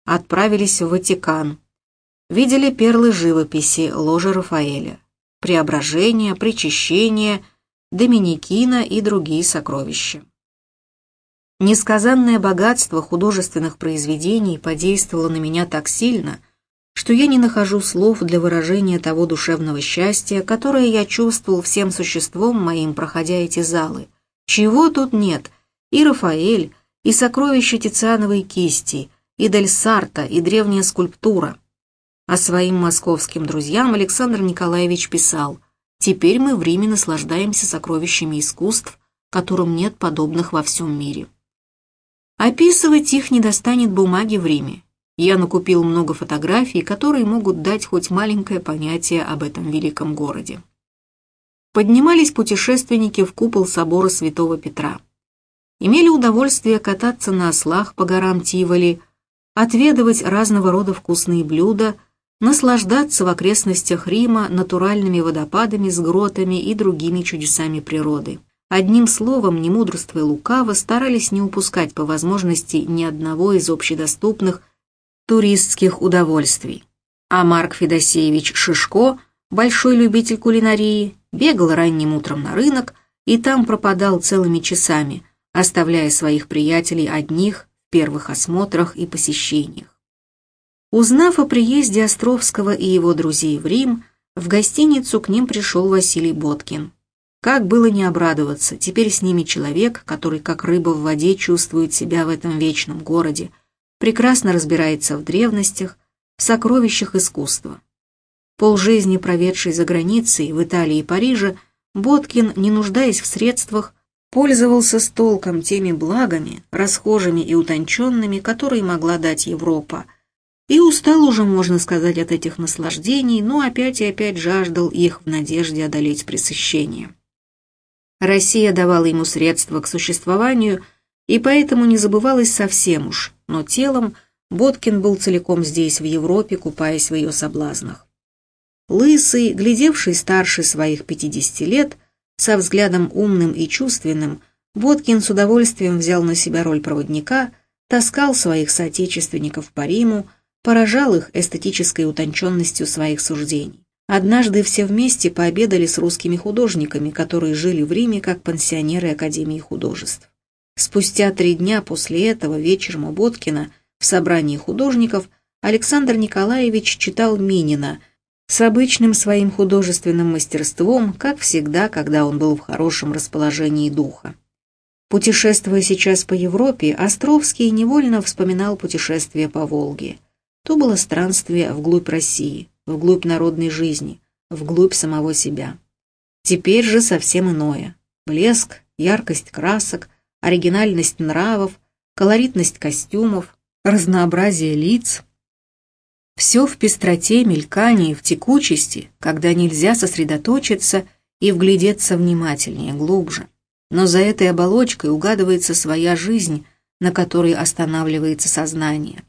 Отправились в Ватикан. Видели перлы живописи, ложи Рафаэля, преображение, причащение, доминикина и другие сокровища. Несказанное богатство художественных произведений подействовало на меня так сильно, что я не нахожу слов для выражения того душевного счастья, которое я чувствовал всем существом моим, проходя эти залы. Чего тут нет? И Рафаэль, и сокровища Тициановой кисти, и Дель Сарта, и древняя скульптура. А своим московским друзьям Александр Николаевич писал «Теперь мы в Риме наслаждаемся сокровищами искусств, которым нет подобных во всем мире». Описывать их не достанет бумаги в Риме. Я накупил много фотографий, которые могут дать хоть маленькое понятие об этом великом городе. Поднимались путешественники в купол собора Святого Петра имели удовольствие кататься на ослах по горам Тиволи, отведывать разного рода вкусные блюда, наслаждаться в окрестностях Рима натуральными водопадами с гротами и другими чудесами природы. Одним словом, не мудрство и лукаво старались не упускать по возможности ни одного из общедоступных туристских удовольствий. А Марк Федосеевич Шишко, большой любитель кулинарии, бегал ранним утром на рынок и там пропадал целыми часами, оставляя своих приятелей одних в первых осмотрах и посещениях. Узнав о приезде Островского и его друзей в Рим, в гостиницу к ним пришел Василий Боткин. Как было не обрадоваться, теперь с ними человек, который как рыба в воде чувствует себя в этом вечном городе, прекрасно разбирается в древностях, в сокровищах искусства. Полжизни проведший за границей, в Италии и Париже, Боткин, не нуждаясь в средствах, пользовался с толком теми благами, расхожими и утонченными, которые могла дать Европа, и устал уже, можно сказать, от этих наслаждений, но опять и опять жаждал их в надежде одолеть пресыщение. Россия давала ему средства к существованию, и поэтому не забывалась совсем уж, но телом Боткин был целиком здесь, в Европе, купаясь в ее соблазнах. Лысый, глядевший старше своих пятидесяти лет, со взглядом умным и чувственным, Боткин с удовольствием взял на себя роль проводника, таскал своих соотечественников по Риму, поражал их эстетической утонченностью своих суждений. Однажды все вместе пообедали с русскими художниками, которые жили в Риме как пансионеры Академии художеств. Спустя три дня после этого вечером у Боткина в собрании художников Александр Николаевич читал Минина, с обычным своим художественным мастерством, как всегда, когда он был в хорошем расположении духа. Путешествуя сейчас по Европе, Островский невольно вспоминал путешествие по Волге. То было странствие вглубь России, вглубь народной жизни, вглубь самого себя. Теперь же совсем иное. Блеск, яркость красок, оригинальность нравов, колоритность костюмов, разнообразие лиц, Все в пестроте, мелькании, в текучести, когда нельзя сосредоточиться и вглядеться внимательнее, глубже. Но за этой оболочкой угадывается своя жизнь, на которой останавливается сознание.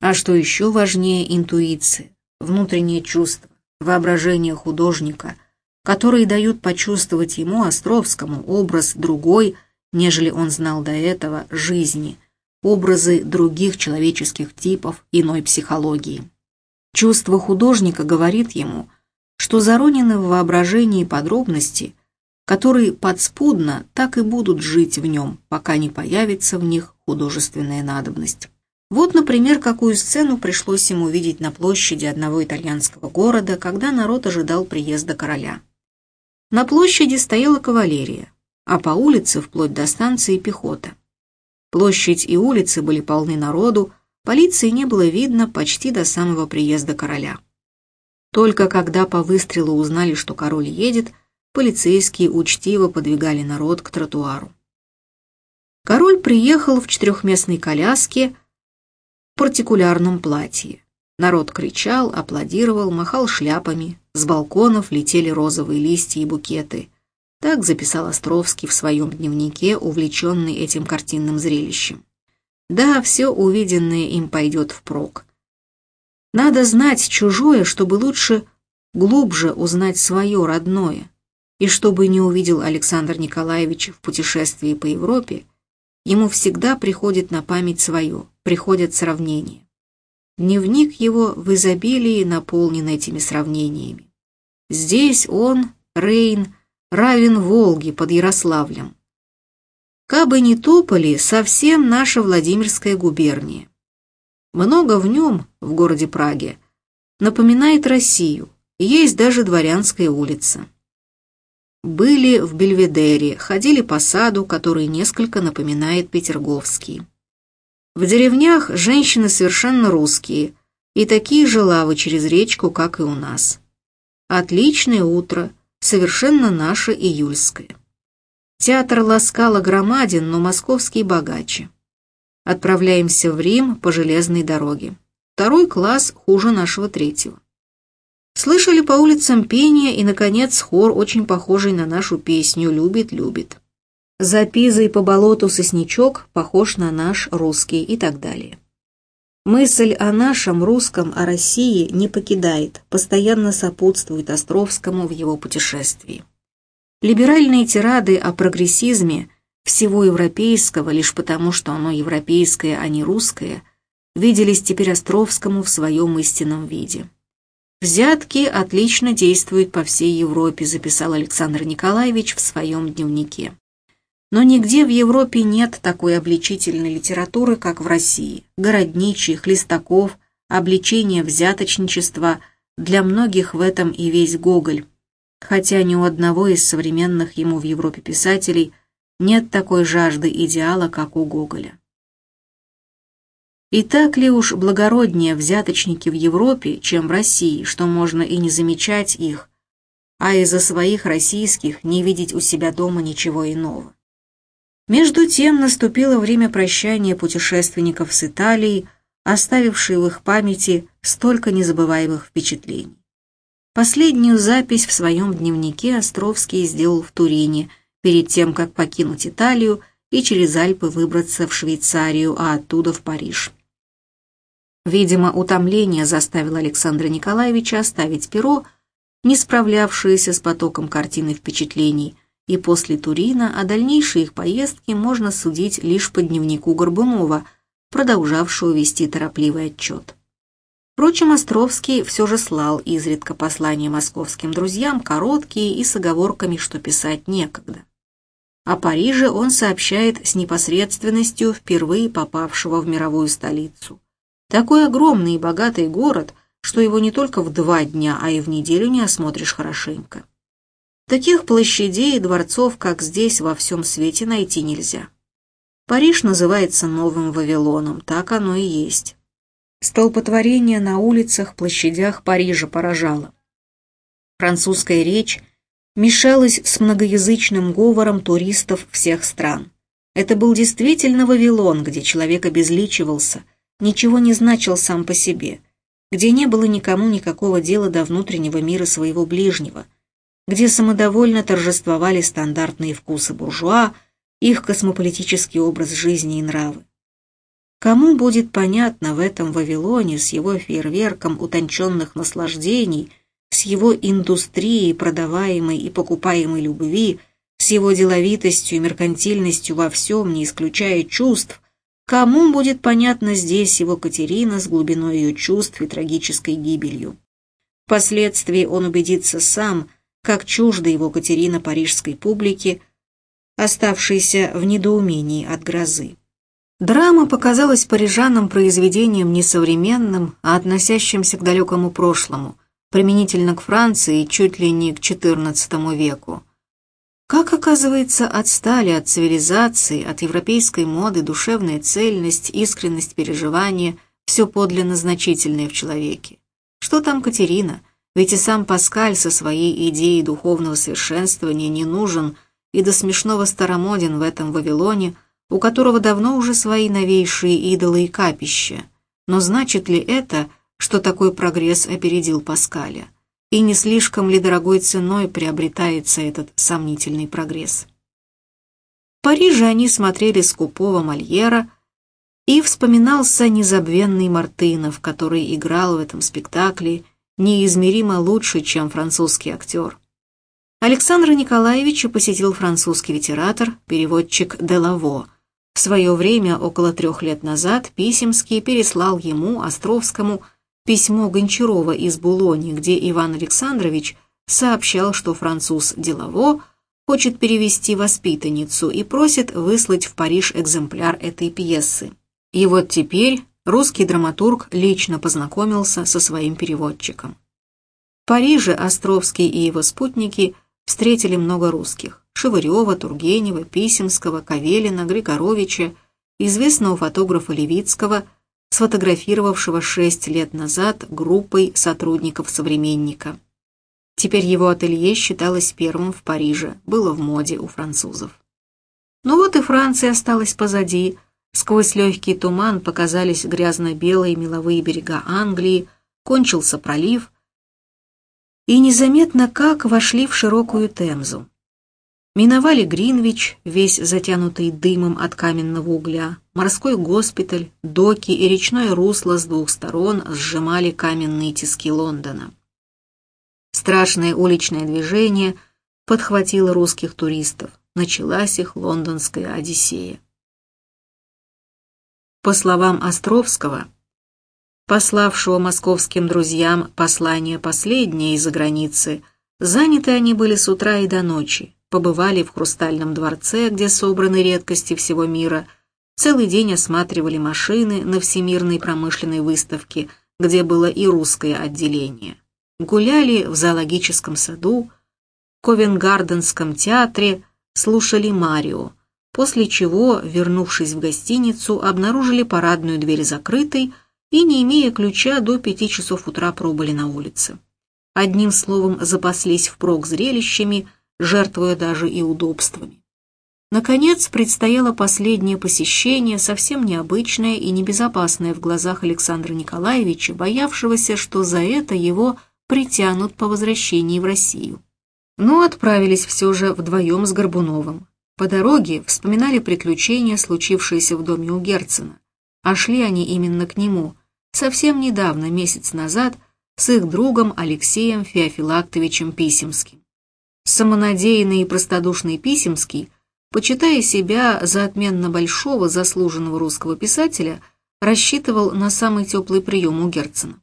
А что еще важнее интуиция, внутреннее чувство, воображение художника, которые дают почувствовать ему, Островскому, образ другой, нежели он знал до этого, жизни, образы других человеческих типов иной психологии. Чувство художника говорит ему, что заронены в воображении подробности, которые подспудно так и будут жить в нем, пока не появится в них художественная надобность. Вот, например, какую сцену пришлось ему видеть на площади одного итальянского города, когда народ ожидал приезда короля. На площади стояла кавалерия, а по улице, вплоть до станции, пехота. Площадь и улицы были полны народу, полиции не было видно почти до самого приезда короля. Только когда по выстрелу узнали, что король едет, полицейские учтиво подвигали народ к тротуару. Король приехал в четырехместной коляске в партикулярном платье. Народ кричал, аплодировал, махал шляпами, с балконов летели розовые листья и букеты. Так записал Островский в своем дневнике, увлеченный этим картинным зрелищем. Да, все увиденное им пойдет впрок. Надо знать чужое, чтобы лучше глубже узнать свое родное. И чтобы не увидел Александр Николаевич в путешествии по Европе, ему всегда приходит на память свое, приходят сравнения. Дневник его в изобилии наполнен этими сравнениями. Здесь он, Рейн, равен Волге под Ярославлем. Кабы не тополи, совсем наша Владимирская губерния. Много в нем, в городе Праге, напоминает Россию, есть даже Дворянская улица. Были в Бельведере, ходили по саду, который несколько напоминает Петерговский. В деревнях женщины совершенно русские, и такие же лавы через речку, как и у нас. Отличное утро, совершенно наше июльское. Театр Ласкала громаден, но московский богаче. Отправляемся в Рим по железной дороге. Второй класс хуже нашего третьего. Слышали по улицам пение и, наконец, хор, очень похожий на нашу песню «Любит, любит». За пизой по болоту сосничок похож на наш русский и так далее. Мысль о нашем русском, о России не покидает, постоянно сопутствует Островскому в его путешествии. Либеральные тирады о прогрессизме всего европейского, лишь потому, что оно европейское, а не русское, виделись теперь Островскому в своем истинном виде. «Взятки отлично действуют по всей Европе», записал Александр Николаевич в своем дневнике. Но нигде в Европе нет такой обличительной литературы, как в России. Городничий, Хлестаков, обличение взяточничества, для многих в этом и весь Гоголь. Хотя ни у одного из современных ему в Европе писателей нет такой жажды идеала, как у Гоголя. И так ли уж благороднее взяточники в Европе, чем в России, что можно и не замечать их, а из-за своих российских не видеть у себя дома ничего иного? Между тем наступило время прощания путешественников с Италией, оставившей в их памяти столько незабываемых впечатлений. Последнюю запись в своем дневнике Островский сделал в Турине, перед тем, как покинуть Италию и через Альпы выбраться в Швейцарию, а оттуда в Париж. Видимо, утомление заставило Александра Николаевича оставить перо, не справлявшееся с потоком картины впечатлений, и после Турина о дальнейшей их поездке можно судить лишь по дневнику Горбунова, продолжавшего вести торопливый отчет. Впрочем, Островский все же слал изредка послания московским друзьям, короткие и с оговорками, что писать некогда. О Париже он сообщает с непосредственностью впервые попавшего в мировую столицу. Такой огромный и богатый город, что его не только в два дня, а и в неделю не осмотришь хорошенько. Таких площадей и дворцов, как здесь, во всем свете найти нельзя. Париж называется Новым Вавилоном, так оно и есть. Столпотворение на улицах, площадях Парижа поражало. Французская речь мешалась с многоязычным говором туристов всех стран. Это был действительно Вавилон, где человек обезличивался – ничего не значил сам по себе. где не было никому никакого дела до внутреннего мира своего ближнего, где самодовольно торжествовали стандартные вкусы буржуа, их космополитический образ жизни и нравы. Кому будет понятно в этом Вавилоне с его фейерверком утонченных наслаждений, с его индустрией продаваемой и покупаемой любви, с его деловитостью и меркантильностью во всем, не исключая чувств, кому будет понятна здесь его Катерина с глубиной ее чувств и трагической гибелью. Впоследствии он убедится сам, как чужда его Катерина парижской публике, оставшейся в недоумении от грозы. Драма показалась парижанам произведением несовременным, а относящимся к далекому прошлому, применительно к Франции чуть ли не к XIV веку. Как, оказывается, отстали от цивилизации, от европейской моды душевная цельность, искренность переживания, все подлинно значительное в человеке. Что там Катерина? Ведь и сам Паскаль со своей идеей духовного совершенствования не нужен и до смешного старомоден в этом Вавилоне, у которого давно уже свои новейшие идолы и капища. Но значит ли это, что такой прогресс опередил Паскаля? и не слишком ли дорогой ценой приобретается этот сомнительный прогресс. В Париже они смотрели скупого Мольера, и вспоминался незабвенный Мартынов, который играл в этом спектакле неизмеримо лучше, чем французский актер. Александра Николаевича посетил французский литератор, переводчик Делаво. В свое время, около трех лет назад, Писемский переслал ему, Островскому, письмо Гончарова из Булони, где Иван Александрович сообщал, что француз Делаво хочет перевести воспитанницу и просит выслать в Париж экземпляр этой пьесы. И вот теперь русский драматург лично познакомился со своим переводчиком. В Париже Островский и его спутники встретили много русских – Шевырева, Тургенева, Писемского, Кавелина, Григоровича, известного фотографа Левицкого – сфотографировавшего шесть лет назад группой сотрудников «Современника». Теперь его ателье считалось первым в Париже, было в моде у французов. Ну вот и Франция осталась позади, сквозь легкий туман показались грязно-белые меловые берега Англии, кончился пролив, и незаметно как вошли в широкую Темзу. Миновали Гринвич, весь затянутый дымом от каменного угля, морской госпиталь, доки и речное русло с двух сторон сжимали каменные тиски Лондона. Страшное уличное движение подхватило русских туристов. Началась их лондонская Одиссея. По словам Островского, пославшего московским друзьям послание последнее из-за границы, заняты они были с утра и до ночи, побывали в Хрустальном дворце, где собраны редкости всего мира, целый день осматривали машины на Всемирной промышленной выставке, где было и русское отделение. Гуляли в зоологическом саду, в Ковенгарденском театре, слушали Марио, после чего, вернувшись в гостиницу, обнаружили парадную дверь закрытой и, не имея ключа, до пяти часов утра пробыли на улице. Одним словом, запаслись впрок зрелищами – жертвуя даже и удобствами. Наконец, предстояло последнее посещение, совсем необычное и небезопасное в глазах Александра Николаевича, боявшегося, что за это его притянут по возвращении в Россию. Но отправились все же вдвоем с Горбуновым. По дороге вспоминали приключения, случившиеся в доме у Герцена, а шли они именно к нему, совсем недавно, месяц назад, с их другом Алексеем Феофилактовичем Писемским самонадеянный и простодушный Писемский, почитая себя за отменно большого заслуженного русского писателя, рассчитывал на самый теплый прием у Герцена.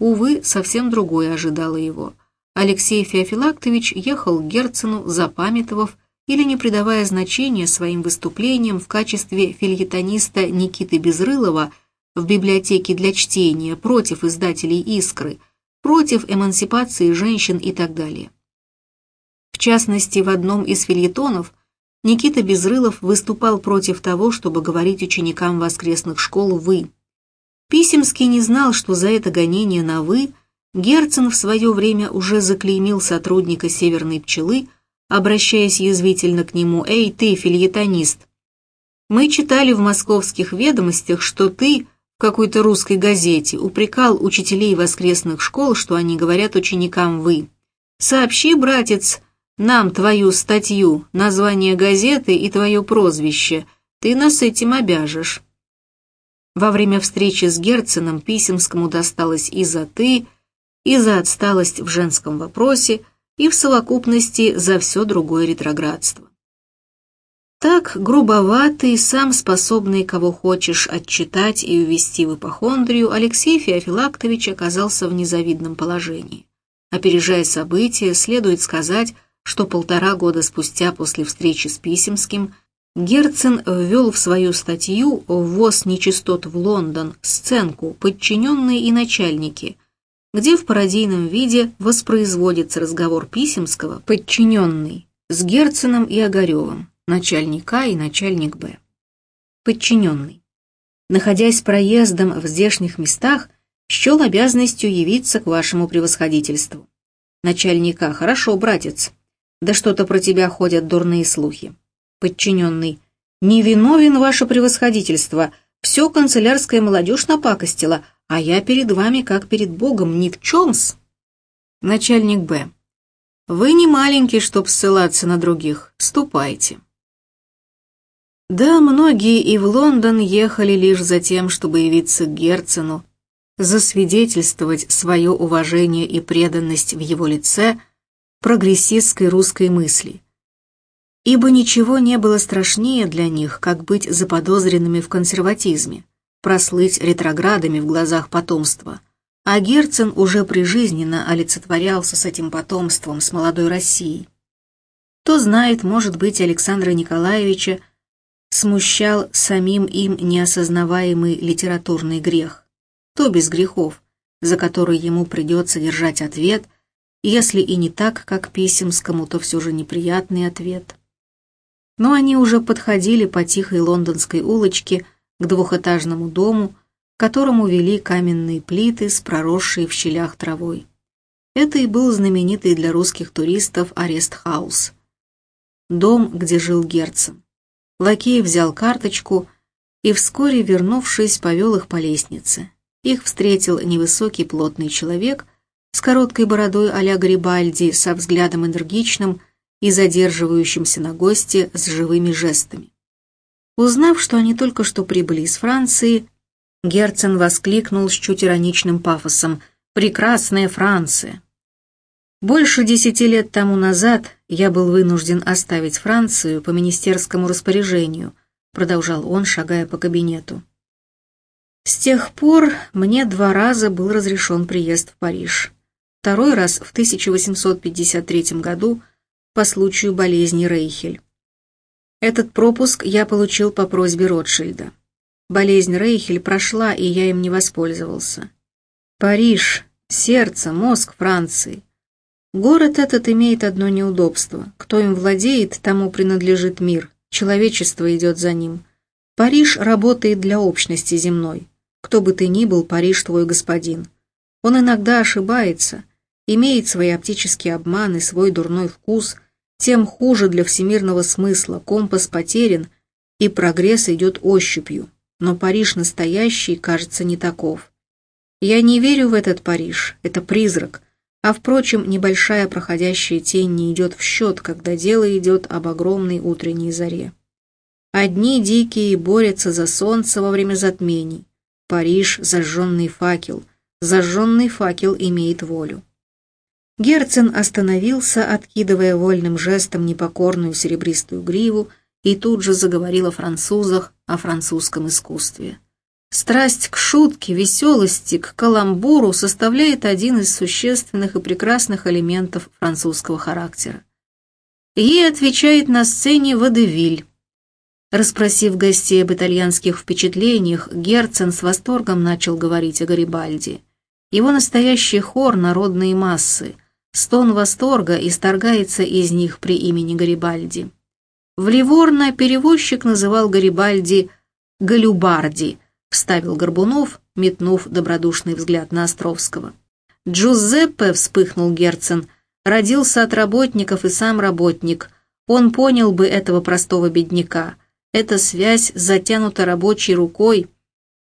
Увы, совсем другое ожидало его. Алексей Феофилактович ехал к Герцену, запамятовав или не придавая значения своим выступлениям в качестве фильетониста Никиты Безрылова в библиотеке для чтения против издателей «Искры», против эмансипации женщин и так далее. В частности, в одном из фильетонов Никита Безрылов выступал против того, чтобы говорить ученикам воскресных школ «вы». Писемский не знал, что за это гонение на «вы» Герцен в свое время уже заклеймил сотрудника «Северной пчелы», обращаясь язвительно к нему «Эй, ты, фильетонист!» Мы читали в московских ведомостях, что ты, в какой-то русской газете, упрекал учителей воскресных школ, что они говорят ученикам «вы». «Сообщи, братец, нам твою статью, название газеты и твое прозвище. Ты нас этим обяжешь». Во время встречи с Герценом Писемскому досталось и за «ты», и за отсталость в женском вопросе, и в совокупности за все другое ретроградство. Так грубоватый, сам способный кого хочешь отчитать и увести в ипохондрию, Алексей Феофилактович оказался в незавидном положении. Опережая события, следует сказать, что полтора года спустя после встречи с Писемским Герцен ввел в свою статью «Ввоз нечистот в Лондон» сценку «Подчиненные и начальники», где в пародийном виде воспроизводится разговор Писемского «Подчиненный» с Герценом и Огаревым начальник А и начальник Б. Подчиненный. Находясь проездом в здешних местах, счел обязанностью явиться к вашему превосходительству. Начальник А. Хорошо, братец. Да что-то про тебя ходят дурные слухи. Подчиненный. Не виновен ваше превосходительство. Все канцелярская молодежь напакостила, а я перед вами, как перед Богом, ни в чем-с. Начальник Б. Вы не маленький, чтоб ссылаться на других. Ступайте. Да, многие и в Лондон ехали лишь за тем, чтобы явиться к Герцену, засвидетельствовать свое уважение и преданность в его лице прогрессистской русской мысли. Ибо ничего не было страшнее для них, как быть заподозренными в консерватизме, прослыть ретроградами в глазах потомства. А Герцен уже прижизненно олицетворялся с этим потомством, с молодой Россией. Кто знает, может быть, Александра Николаевича смущал самим им неосознаваемый литературный грех, то без грехов, за который ему придется держать ответ, если и не так, как Писемскому, то все же неприятный ответ. Но они уже подходили по тихой лондонской улочке к двухэтажному дому, к которому вели каменные плиты с проросшей в щелях травой. Это и был знаменитый для русских туристов Орсетт-хаус. Дом, где жил Герцен. Лакей взял карточку и вскоре, вернувшись, повел их по лестнице. Их встретил невысокий плотный человек с короткой бородой а-ля Гарибальди, со взглядом энергичным и задерживающимся на госте с живыми жестами. Узнав, что они только что прибыли из Франции, Герцен воскликнул с чуть ироничным пафосом «Прекрасная Франция!». Больше десяти лет тому назад я был вынужден оставить Францию по министерскому распоряжению, продолжал он, шагая по кабинету. С тех пор мне два раза был разрешен приезд в Париж. Второй раз в 1853 году по случаю болезни Рейхель. Этот пропуск я получил по просьбе Ротшильда. Болезнь Рейхель прошла, и я им не воспользовался. Париж, сердце, мозг Франции – Город этот имеет одно неудобство. Кто им владеет, тому принадлежит мир. Человечество идет за ним. Париж работает для общности земной. Кто бы ты ни был, Париж твой господин. Он иногда ошибается, имеет свои оптические обманы, свой дурной вкус, тем хуже для всемирного смысла, компас потерян, и прогресс идет ощупью. Но Париж настоящий, кажется, не таков. Я не верю в этот Париж, это призрак – а впрочем, небольшая проходящая тень не идет в счет, когда дело идет об огромной утренней заре. Одни дикие борются за солнце во время затмений. Париж – зажженный факел. Зажженный факел имеет волю. Герцен остановился, откидывая вольным жестом непокорную серебристую гриву, и тут же заговорил о французах, о французском искусстве. Страсть к шутке, веселости, к каламбуру составляет один из существенных и прекрасных элементов французского характера. Ей отвечает на сцене Водевиль. Расспросив гостей об итальянских впечатлениях, Герцен с восторгом начал говорить о Гарибальди. Его настоящий хор народные массы, стон восторга исторгается из них при имени Гарибальди. В Ливорно перевозчик называл Гарибальди «Галюбарди», вставил Горбунов, метнув добродушный взгляд на Островского. Джузеппе, вспыхнул Герцен, родился от работников и сам работник. Он понял бы этого простого бедняка. Эта связь затянута рабочей рукой.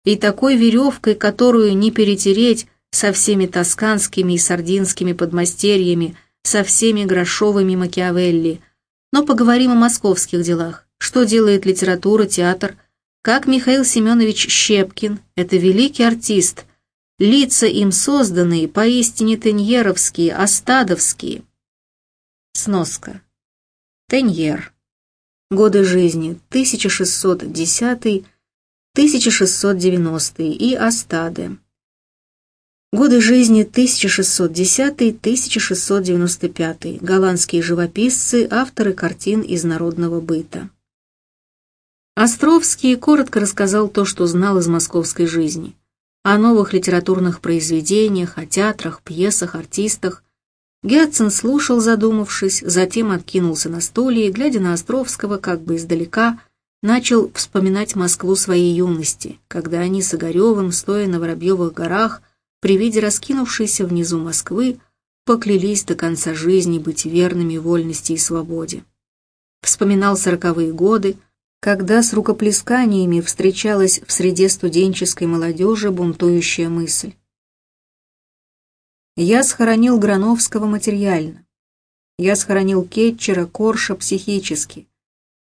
и такой веревкой, которую не перетереть со всеми тосканскими и сардинскими подмастерьями, со всеми грошовыми Макиавелли. Но поговорим о московских делах. Что делает литература, театр? Как Михаил Семенович Щепкин, это великий артист, лица им созданные, поистине теньеровские, остадовские. Сноска. Теньер. Годы жизни 1610-1690 и Остады. Годы жизни 1610-1695. Голландские живописцы, авторы картин из народного быта. Островский коротко рассказал то, что знал из московской жизни. О новых литературных произведениях, о театрах, пьесах, артистах, Герцен слушал, задумавшись, затем откинулся на стуле и, глядя на Островского как бы издалека, начал вспоминать Москву своей юности, когда они с Огаревым, стоя на Воробьевых горах, при виде раскинувшейся внизу Москвы, поклялись до конца жизни быть верными вольности и свободе. Вспоминал сороковые годы, когда с рукоплесканиями встречалась в среде студенческой молодежи бунтующая мысль. Я схоронил Грановского материально. Я схоронил Кетчера, Корша психически.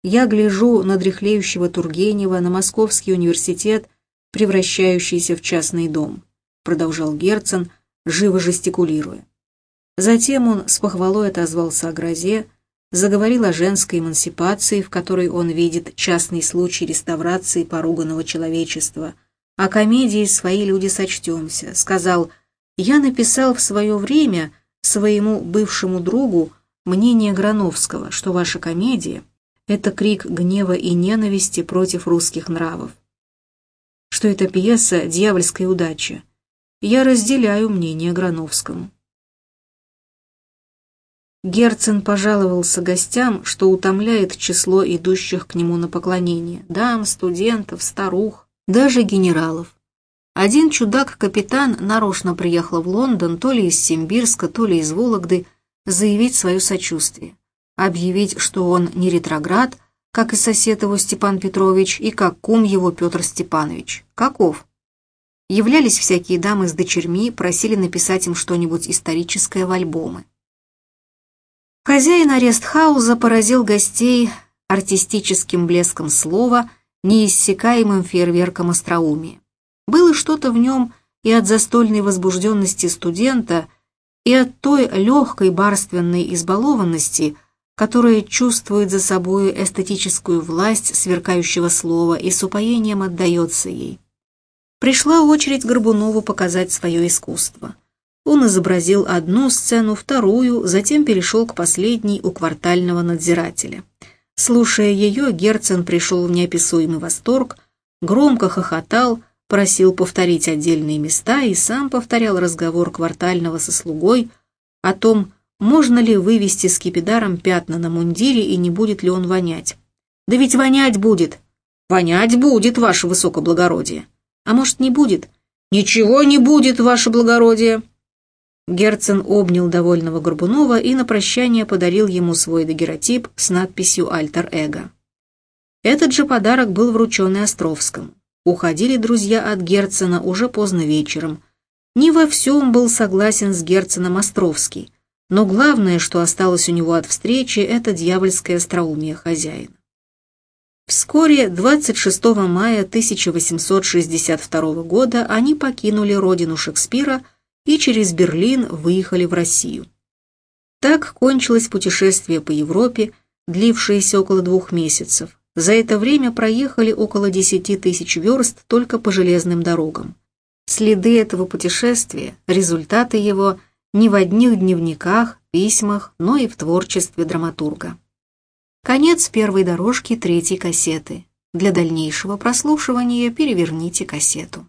Я гляжу на дряхлеющего Тургенева, на Московский университет, превращающийся в частный дом, продолжал Герцен, живо жестикулируя. Затем он с похвалой отозвался о грозе, заговорил о женской эмансипации, в которой он видит частный случай реставрации поруганного человечества, о комедии «Свои люди сочтемся», сказал – я написал в свое время своему бывшему другу мнение Грановского, что ваша комедия — это крик гнева и ненависти против русских нравов. Что эта пьеса — дьявольская удача. Я разделяю мнение Грановскому. Герцен пожаловался гостям, что утомляет число идущих к нему на поклонение, дам, студентов, старух, даже генералов. Один чудак-капитан нарочно приехал в Лондон то ли из Симбирска, то ли из Вологды заявить свое сочувствие, объявить, что он не ретроград, как и сосед его Степан Петрович, и как кум его Петр Степанович. Каков? Являлись всякие дамы с дочерьми, просили написать им что-нибудь историческое в альбомы. Хозяин арестхауза поразил гостей артистическим блеском слова, неиссякаемым фейерверком остроумия. Было что-то в нем и от застольной возбужденности студента, и от той легкой барственной избалованности, которая чувствует за собою эстетическую власть сверкающего слова и с упоением отдается ей. Пришла очередь Горбунову показать свое искусство. Он изобразил одну сцену, вторую, затем перешел к последней у квартального надзирателя. Слушая ее, Герцен пришел в неописуемый восторг, громко хохотал, просил повторить отдельные места и сам повторял разговор квартального со слугой о том, можно ли вывести скипидаром пятна на мундире и не будет ли он вонять. «Да ведь вонять будет!» «Вонять будет, ваше высокоблагородие!» «А может, не будет?» «Ничего не будет, ваше благородие!» Герцен обнял довольного Горбунова и на прощание подарил ему свой дагеротип с надписью «Альтер-эго». Этот же подарок был вручен и Островскому. Уходили друзья от Герцена уже поздно вечером. Не во всем был согласен с Герценом Островский, но главное, что осталось у него от встречи, это дьявольское остроумие хозяина. Вскоре, 26 мая 1862 года, они покинули родину Шекспира и через Берлин выехали в Россию. Так кончилось путешествие по Европе, длившееся около двух месяцев. За это время проехали около 10 тысяч верст только по железным дорогам. Следы этого путешествия, результаты его не в одних дневниках, письмах, но и в творчестве драматурга. Конец первой дорожки третьей кассеты. Для дальнейшего прослушивания переверните кассету.